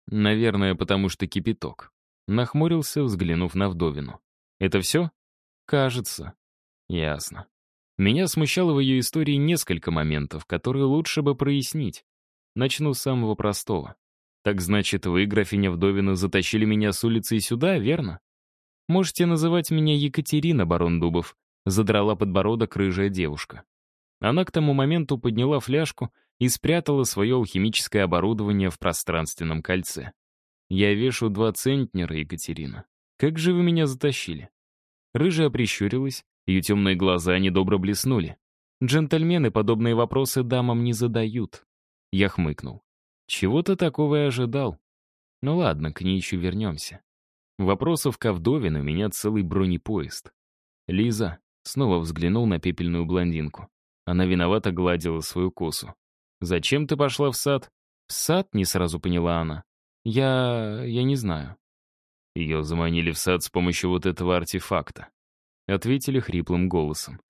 Наверное, потому что кипяток. Нахмурился, взглянув на Вдовину. Это все? Кажется. Ясно. Меня смущало в ее истории несколько моментов, которые лучше бы прояснить. Начну с самого простого. Так значит, вы, графиня Вдовина, затащили меня с улицы сюда, верно? Можете называть меня Екатерина, барон Дубов, задрала подбородок рыжая девушка. Она к тому моменту подняла фляжку и спрятала свое алхимическое оборудование в пространственном кольце. «Я вешу два центнера, Екатерина. Как же вы меня затащили?» Рыжая прищурилась, ее темные глаза недобро блеснули. Джентльмены подобные вопросы дамам не задают. Я хмыкнул. Чего-то такого и ожидал. Ну ладно, к ней еще вернемся. Вопросов к Авдовину у меня целый бронепоезд. Лиза снова взглянул на пепельную блондинку. Она виновато гладила свою косу. «Зачем ты пошла в сад?» «В сад?» — не сразу поняла она. «Я... я не знаю». Ее заманили в сад с помощью вот этого артефакта. Ответили хриплым голосом.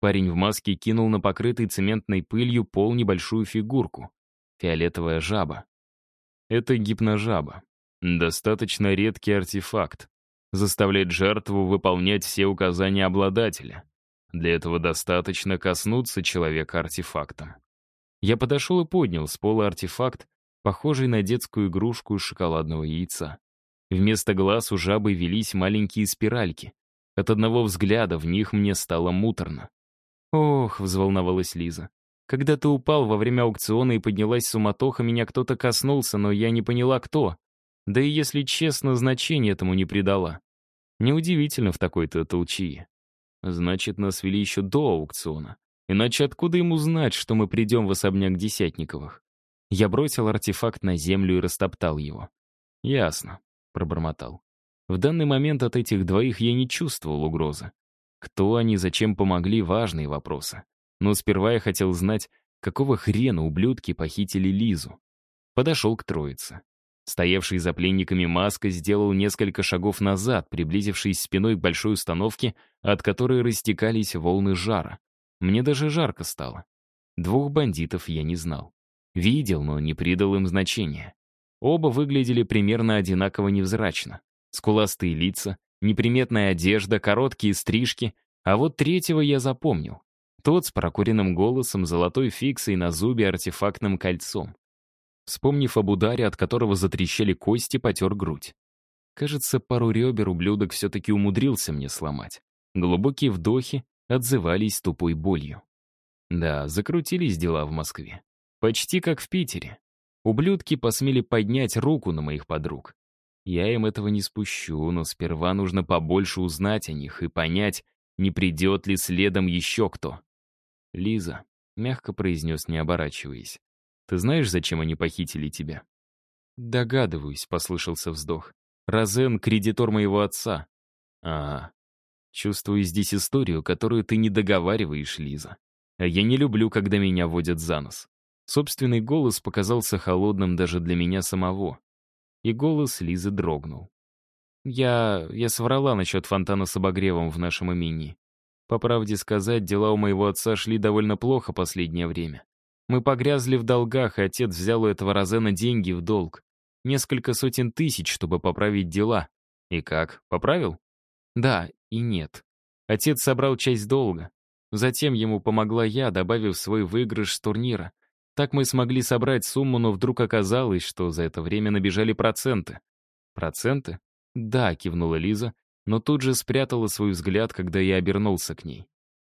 Парень в маске кинул на покрытый цементной пылью пол небольшую фигурку. Фиолетовая жаба. Это гипножаба. Достаточно редкий артефакт. Заставляет жертву выполнять все указания обладателя. Для этого достаточно коснуться человека артефактом. Я подошел и поднял с пола артефакт, похожий на детскую игрушку из шоколадного яйца. Вместо глаз у жабы велись маленькие спиральки. От одного взгляда в них мне стало муторно. «Ох», — взволновалась Лиза. «Когда ты упал во время аукциона и поднялась суматоха, меня кто-то коснулся, но я не поняла, кто. Да и, если честно, значения этому не придала. Неудивительно в такой-то толчии. Значит, нас вели еще до аукциона. Иначе откуда ему знать, что мы придем в особняк Десятниковых? Я бросил артефакт на землю и растоптал его. «Ясно», — пробормотал. В данный момент от этих двоих я не чувствовал угрозы. Кто они, зачем помогли — важные вопросы. Но сперва я хотел знать, какого хрена ублюдки похитили Лизу. Подошел к троице. Стоявший за пленниками Маска сделал несколько шагов назад, приблизившись спиной к большой установке, от которой растекались волны жара. Мне даже жарко стало. Двух бандитов я не знал. Видел, но не придал им значения. Оба выглядели примерно одинаково невзрачно. Скуластые лица, неприметная одежда, короткие стрижки. А вот третьего я запомнил. Тот с прокуренным голосом, золотой фиксой на зубе артефактным кольцом. Вспомнив об ударе, от которого затрещали кости, потер грудь. Кажется, пару ребер ублюдок все-таки умудрился мне сломать. Глубокие вдохи отзывались тупой болью. Да, закрутились дела в Москве. Почти как в Питере. Ублюдки посмели поднять руку на моих подруг. Я им этого не спущу, но сперва нужно побольше узнать о них и понять, не придет ли следом еще кто. «Лиза», — мягко произнес, не оборачиваясь, «ты знаешь, зачем они похитили тебя?» «Догадываюсь», — послышался вздох. «Розен — кредитор моего отца». «Ага. Чувствую здесь историю, которую ты не договариваешь, Лиза. А я не люблю, когда меня водят за нос». Собственный голос показался холодным даже для меня самого и голос Лизы дрогнул. «Я... я соврала насчет фонтана с обогревом в нашем имении. По правде сказать, дела у моего отца шли довольно плохо последнее время. Мы погрязли в долгах, и отец взял у этого Розена деньги в долг. Несколько сотен тысяч, чтобы поправить дела. И как, поправил? Да и нет. Отец собрал часть долга. Затем ему помогла я, добавив свой выигрыш с турнира. Так мы смогли собрать сумму, но вдруг оказалось, что за это время набежали проценты. «Проценты?» «Да», — кивнула Лиза, но тут же спрятала свой взгляд, когда я обернулся к ней.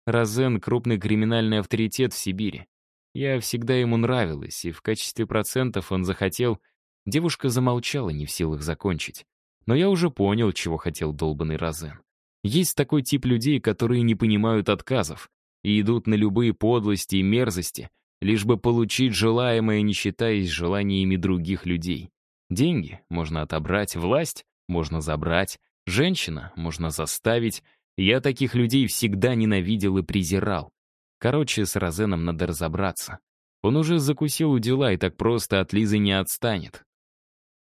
Розен — крупный криминальный авторитет в Сибири. Я всегда ему нравилась, и в качестве процентов он захотел... Девушка замолчала, не в силах закончить. Но я уже понял, чего хотел долбанный Розен. Есть такой тип людей, которые не понимают отказов и идут на любые подлости и мерзости — лишь бы получить желаемое, не считаясь желаниями других людей. Деньги можно отобрать, власть можно забрать, женщина можно заставить. Я таких людей всегда ненавидел и презирал. Короче, с Розеном надо разобраться. Он уже закусил у дела и так просто от Лизы не отстанет.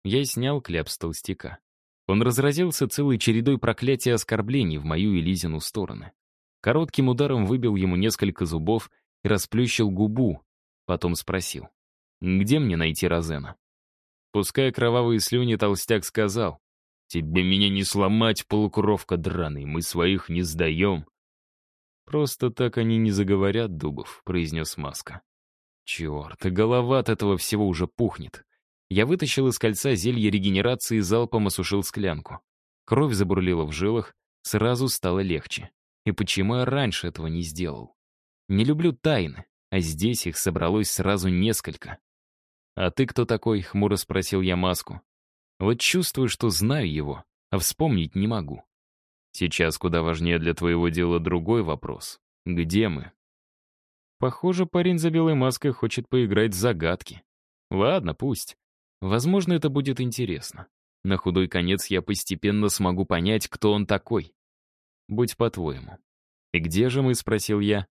Я снял кляп с толстяка. Он разразился целой чередой проклятий и оскорблений в мою и Лизину стороны. Коротким ударом выбил ему несколько зубов и расплющил губу. Потом спросил, где мне найти Розена? Пуская кровавые слюни, толстяк сказал, «Тебе меня не сломать, полукровка драный, мы своих не сдаем». «Просто так они не заговорят, Дубов», — произнес Маска. «Черт, и голова от этого всего уже пухнет». Я вытащил из кольца зелье регенерации и залпом осушил склянку. Кровь забурлила в жилах, сразу стало легче. И почему я раньше этого не сделал? Не люблю тайны, а здесь их собралось сразу несколько. «А ты кто такой?» — хмуро спросил я маску. «Вот чувствую, что знаю его, а вспомнить не могу. Сейчас куда важнее для твоего дела другой вопрос. Где мы?» Похоже, парень за белой маской хочет поиграть в загадки. Ладно, пусть. Возможно, это будет интересно. На худой конец я постепенно смогу понять, кто он такой. Будь по-твоему. «И где же мы?» — спросил я.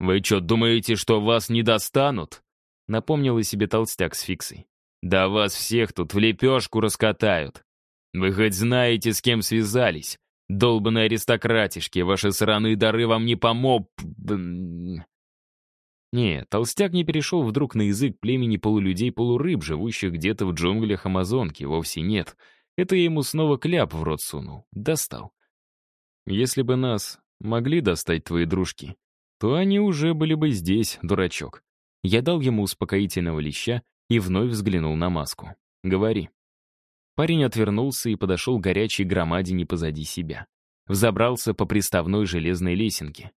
«Вы что, думаете, что вас не достанут?» Напомнил и себе толстяк с фиксой. «Да вас всех тут в лепешку раскатают. Вы хоть знаете, с кем связались? Долбаные аристократишки, ваши сраные дары вам не помог...» Нет, толстяк не перешел вдруг на язык племени полулюдей-полурыб, живущих где-то в джунглях Амазонки, вовсе нет. Это я ему снова кляп в рот сунул. Достал. Если бы нас могли достать твои дружки, то они уже были бы здесь, дурачок. Я дал ему успокоительного леща и вновь взглянул на маску. «Говори». Парень отвернулся и подошел к горячей громадине позади себя. Взобрался по приставной железной лесенке.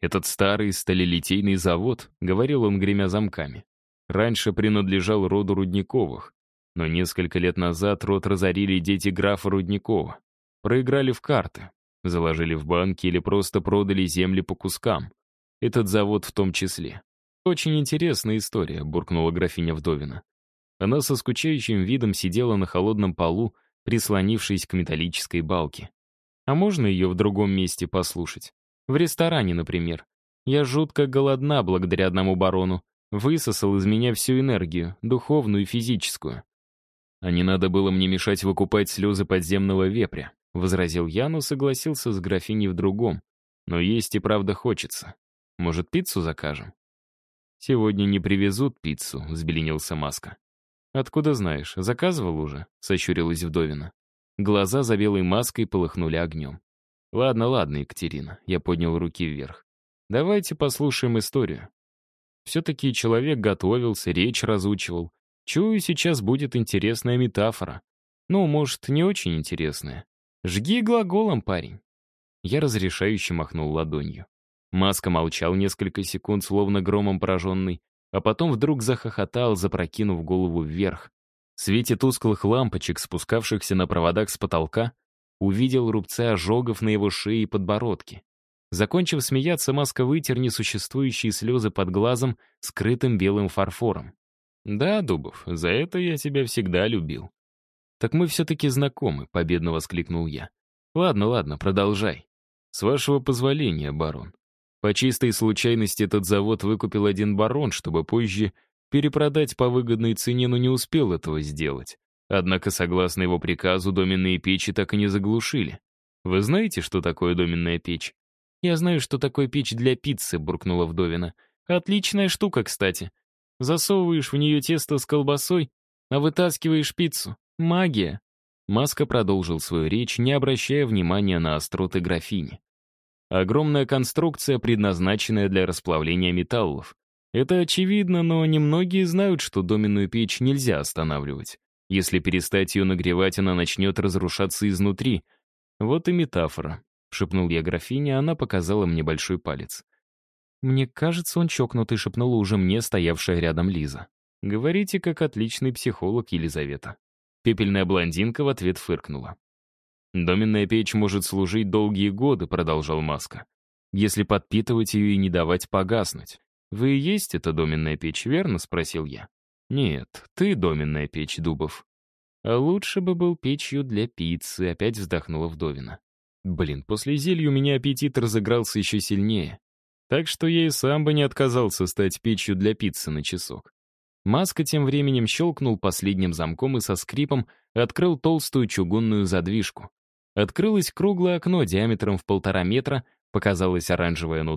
Этот старый сталелитейный завод, говорил он, гремя замками, раньше принадлежал роду Рудниковых, но несколько лет назад род разорили дети графа Рудникова. Проиграли в карты, заложили в банки или просто продали земли по кускам. Этот завод в том числе. «Очень интересная история», — буркнула графиня Вдовина. Она со скучающим видом сидела на холодном полу, прислонившись к металлической балке. «А можно ее в другом месте послушать?» В ресторане, например. Я жутко голодна благодаря одному барону. Высосал из меня всю энергию, духовную и физическую. А не надо было мне мешать выкупать слезы подземного вепря, возразил я, но согласился с графиней в другом. Но есть и правда хочется. Может, пиццу закажем? Сегодня не привезут пиццу, взбеленился Маска. Откуда знаешь, заказывал уже? Сощурилась вдовина. Глаза за белой маской полыхнули огнем. «Ладно, ладно, Екатерина», — я поднял руки вверх. «Давайте послушаем историю». Все-таки человек готовился, речь разучивал. Чую, сейчас будет интересная метафора. Ну, может, не очень интересная. Жги глаголом, парень. Я разрешающе махнул ладонью. Маска молчал несколько секунд, словно громом пораженный, а потом вдруг захохотал, запрокинув голову вверх. В свете тусклых лампочек, спускавшихся на проводах с потолка, увидел рубцы ожогов на его шее и подбородке. Закончив смеяться, маска вытер несуществующие слезы под глазом, скрытым белым фарфором. «Да, Дубов, за это я тебя всегда любил». «Так мы все-таки знакомы», — победно воскликнул я. «Ладно, ладно, продолжай. С вашего позволения, барон. По чистой случайности этот завод выкупил один барон, чтобы позже перепродать по выгодной цене, но не успел этого сделать. Однако, согласно его приказу, доменные печи так и не заглушили. Вы знаете, что такое доменная печь? Я знаю, что такое печь для пиццы, буркнула Вдовина. Отличная штука, кстати. Засовываешь в нее тесто с колбасой, а вытаскиваешь пиццу. Магия. Маска продолжил свою речь, не обращая внимания на остроты графини. Огромная конструкция, предназначенная для расплавления металлов. Это очевидно, но немногие знают, что доменную печь нельзя останавливать. Если перестать ее нагревать, она начнет разрушаться изнутри. Вот и метафора. Шепнул я графине, она показала мне большой палец. «Мне кажется, он чокнутый», — шепнула уже мне стоявшая рядом Лиза. «Говорите, как отличный психолог Елизавета». Пепельная блондинка в ответ фыркнула. «Доменная печь может служить долгие годы», — продолжал Маска. «Если подпитывать ее и не давать погаснуть. Вы и есть эта доменная печь, верно?» — спросил я. «Нет, ты доменная печь, Дубов». А лучше бы был печью для пиццы, опять вздохнула вдовина. Блин, после зелья у меня аппетит разыгрался еще сильнее. Так что я и сам бы не отказался стать печью для пиццы на часок. Маска тем временем щелкнул последним замком и со скрипом открыл толстую чугунную задвижку. Открылось круглое окно диаметром в полтора метра, показалось оранжевое нутро,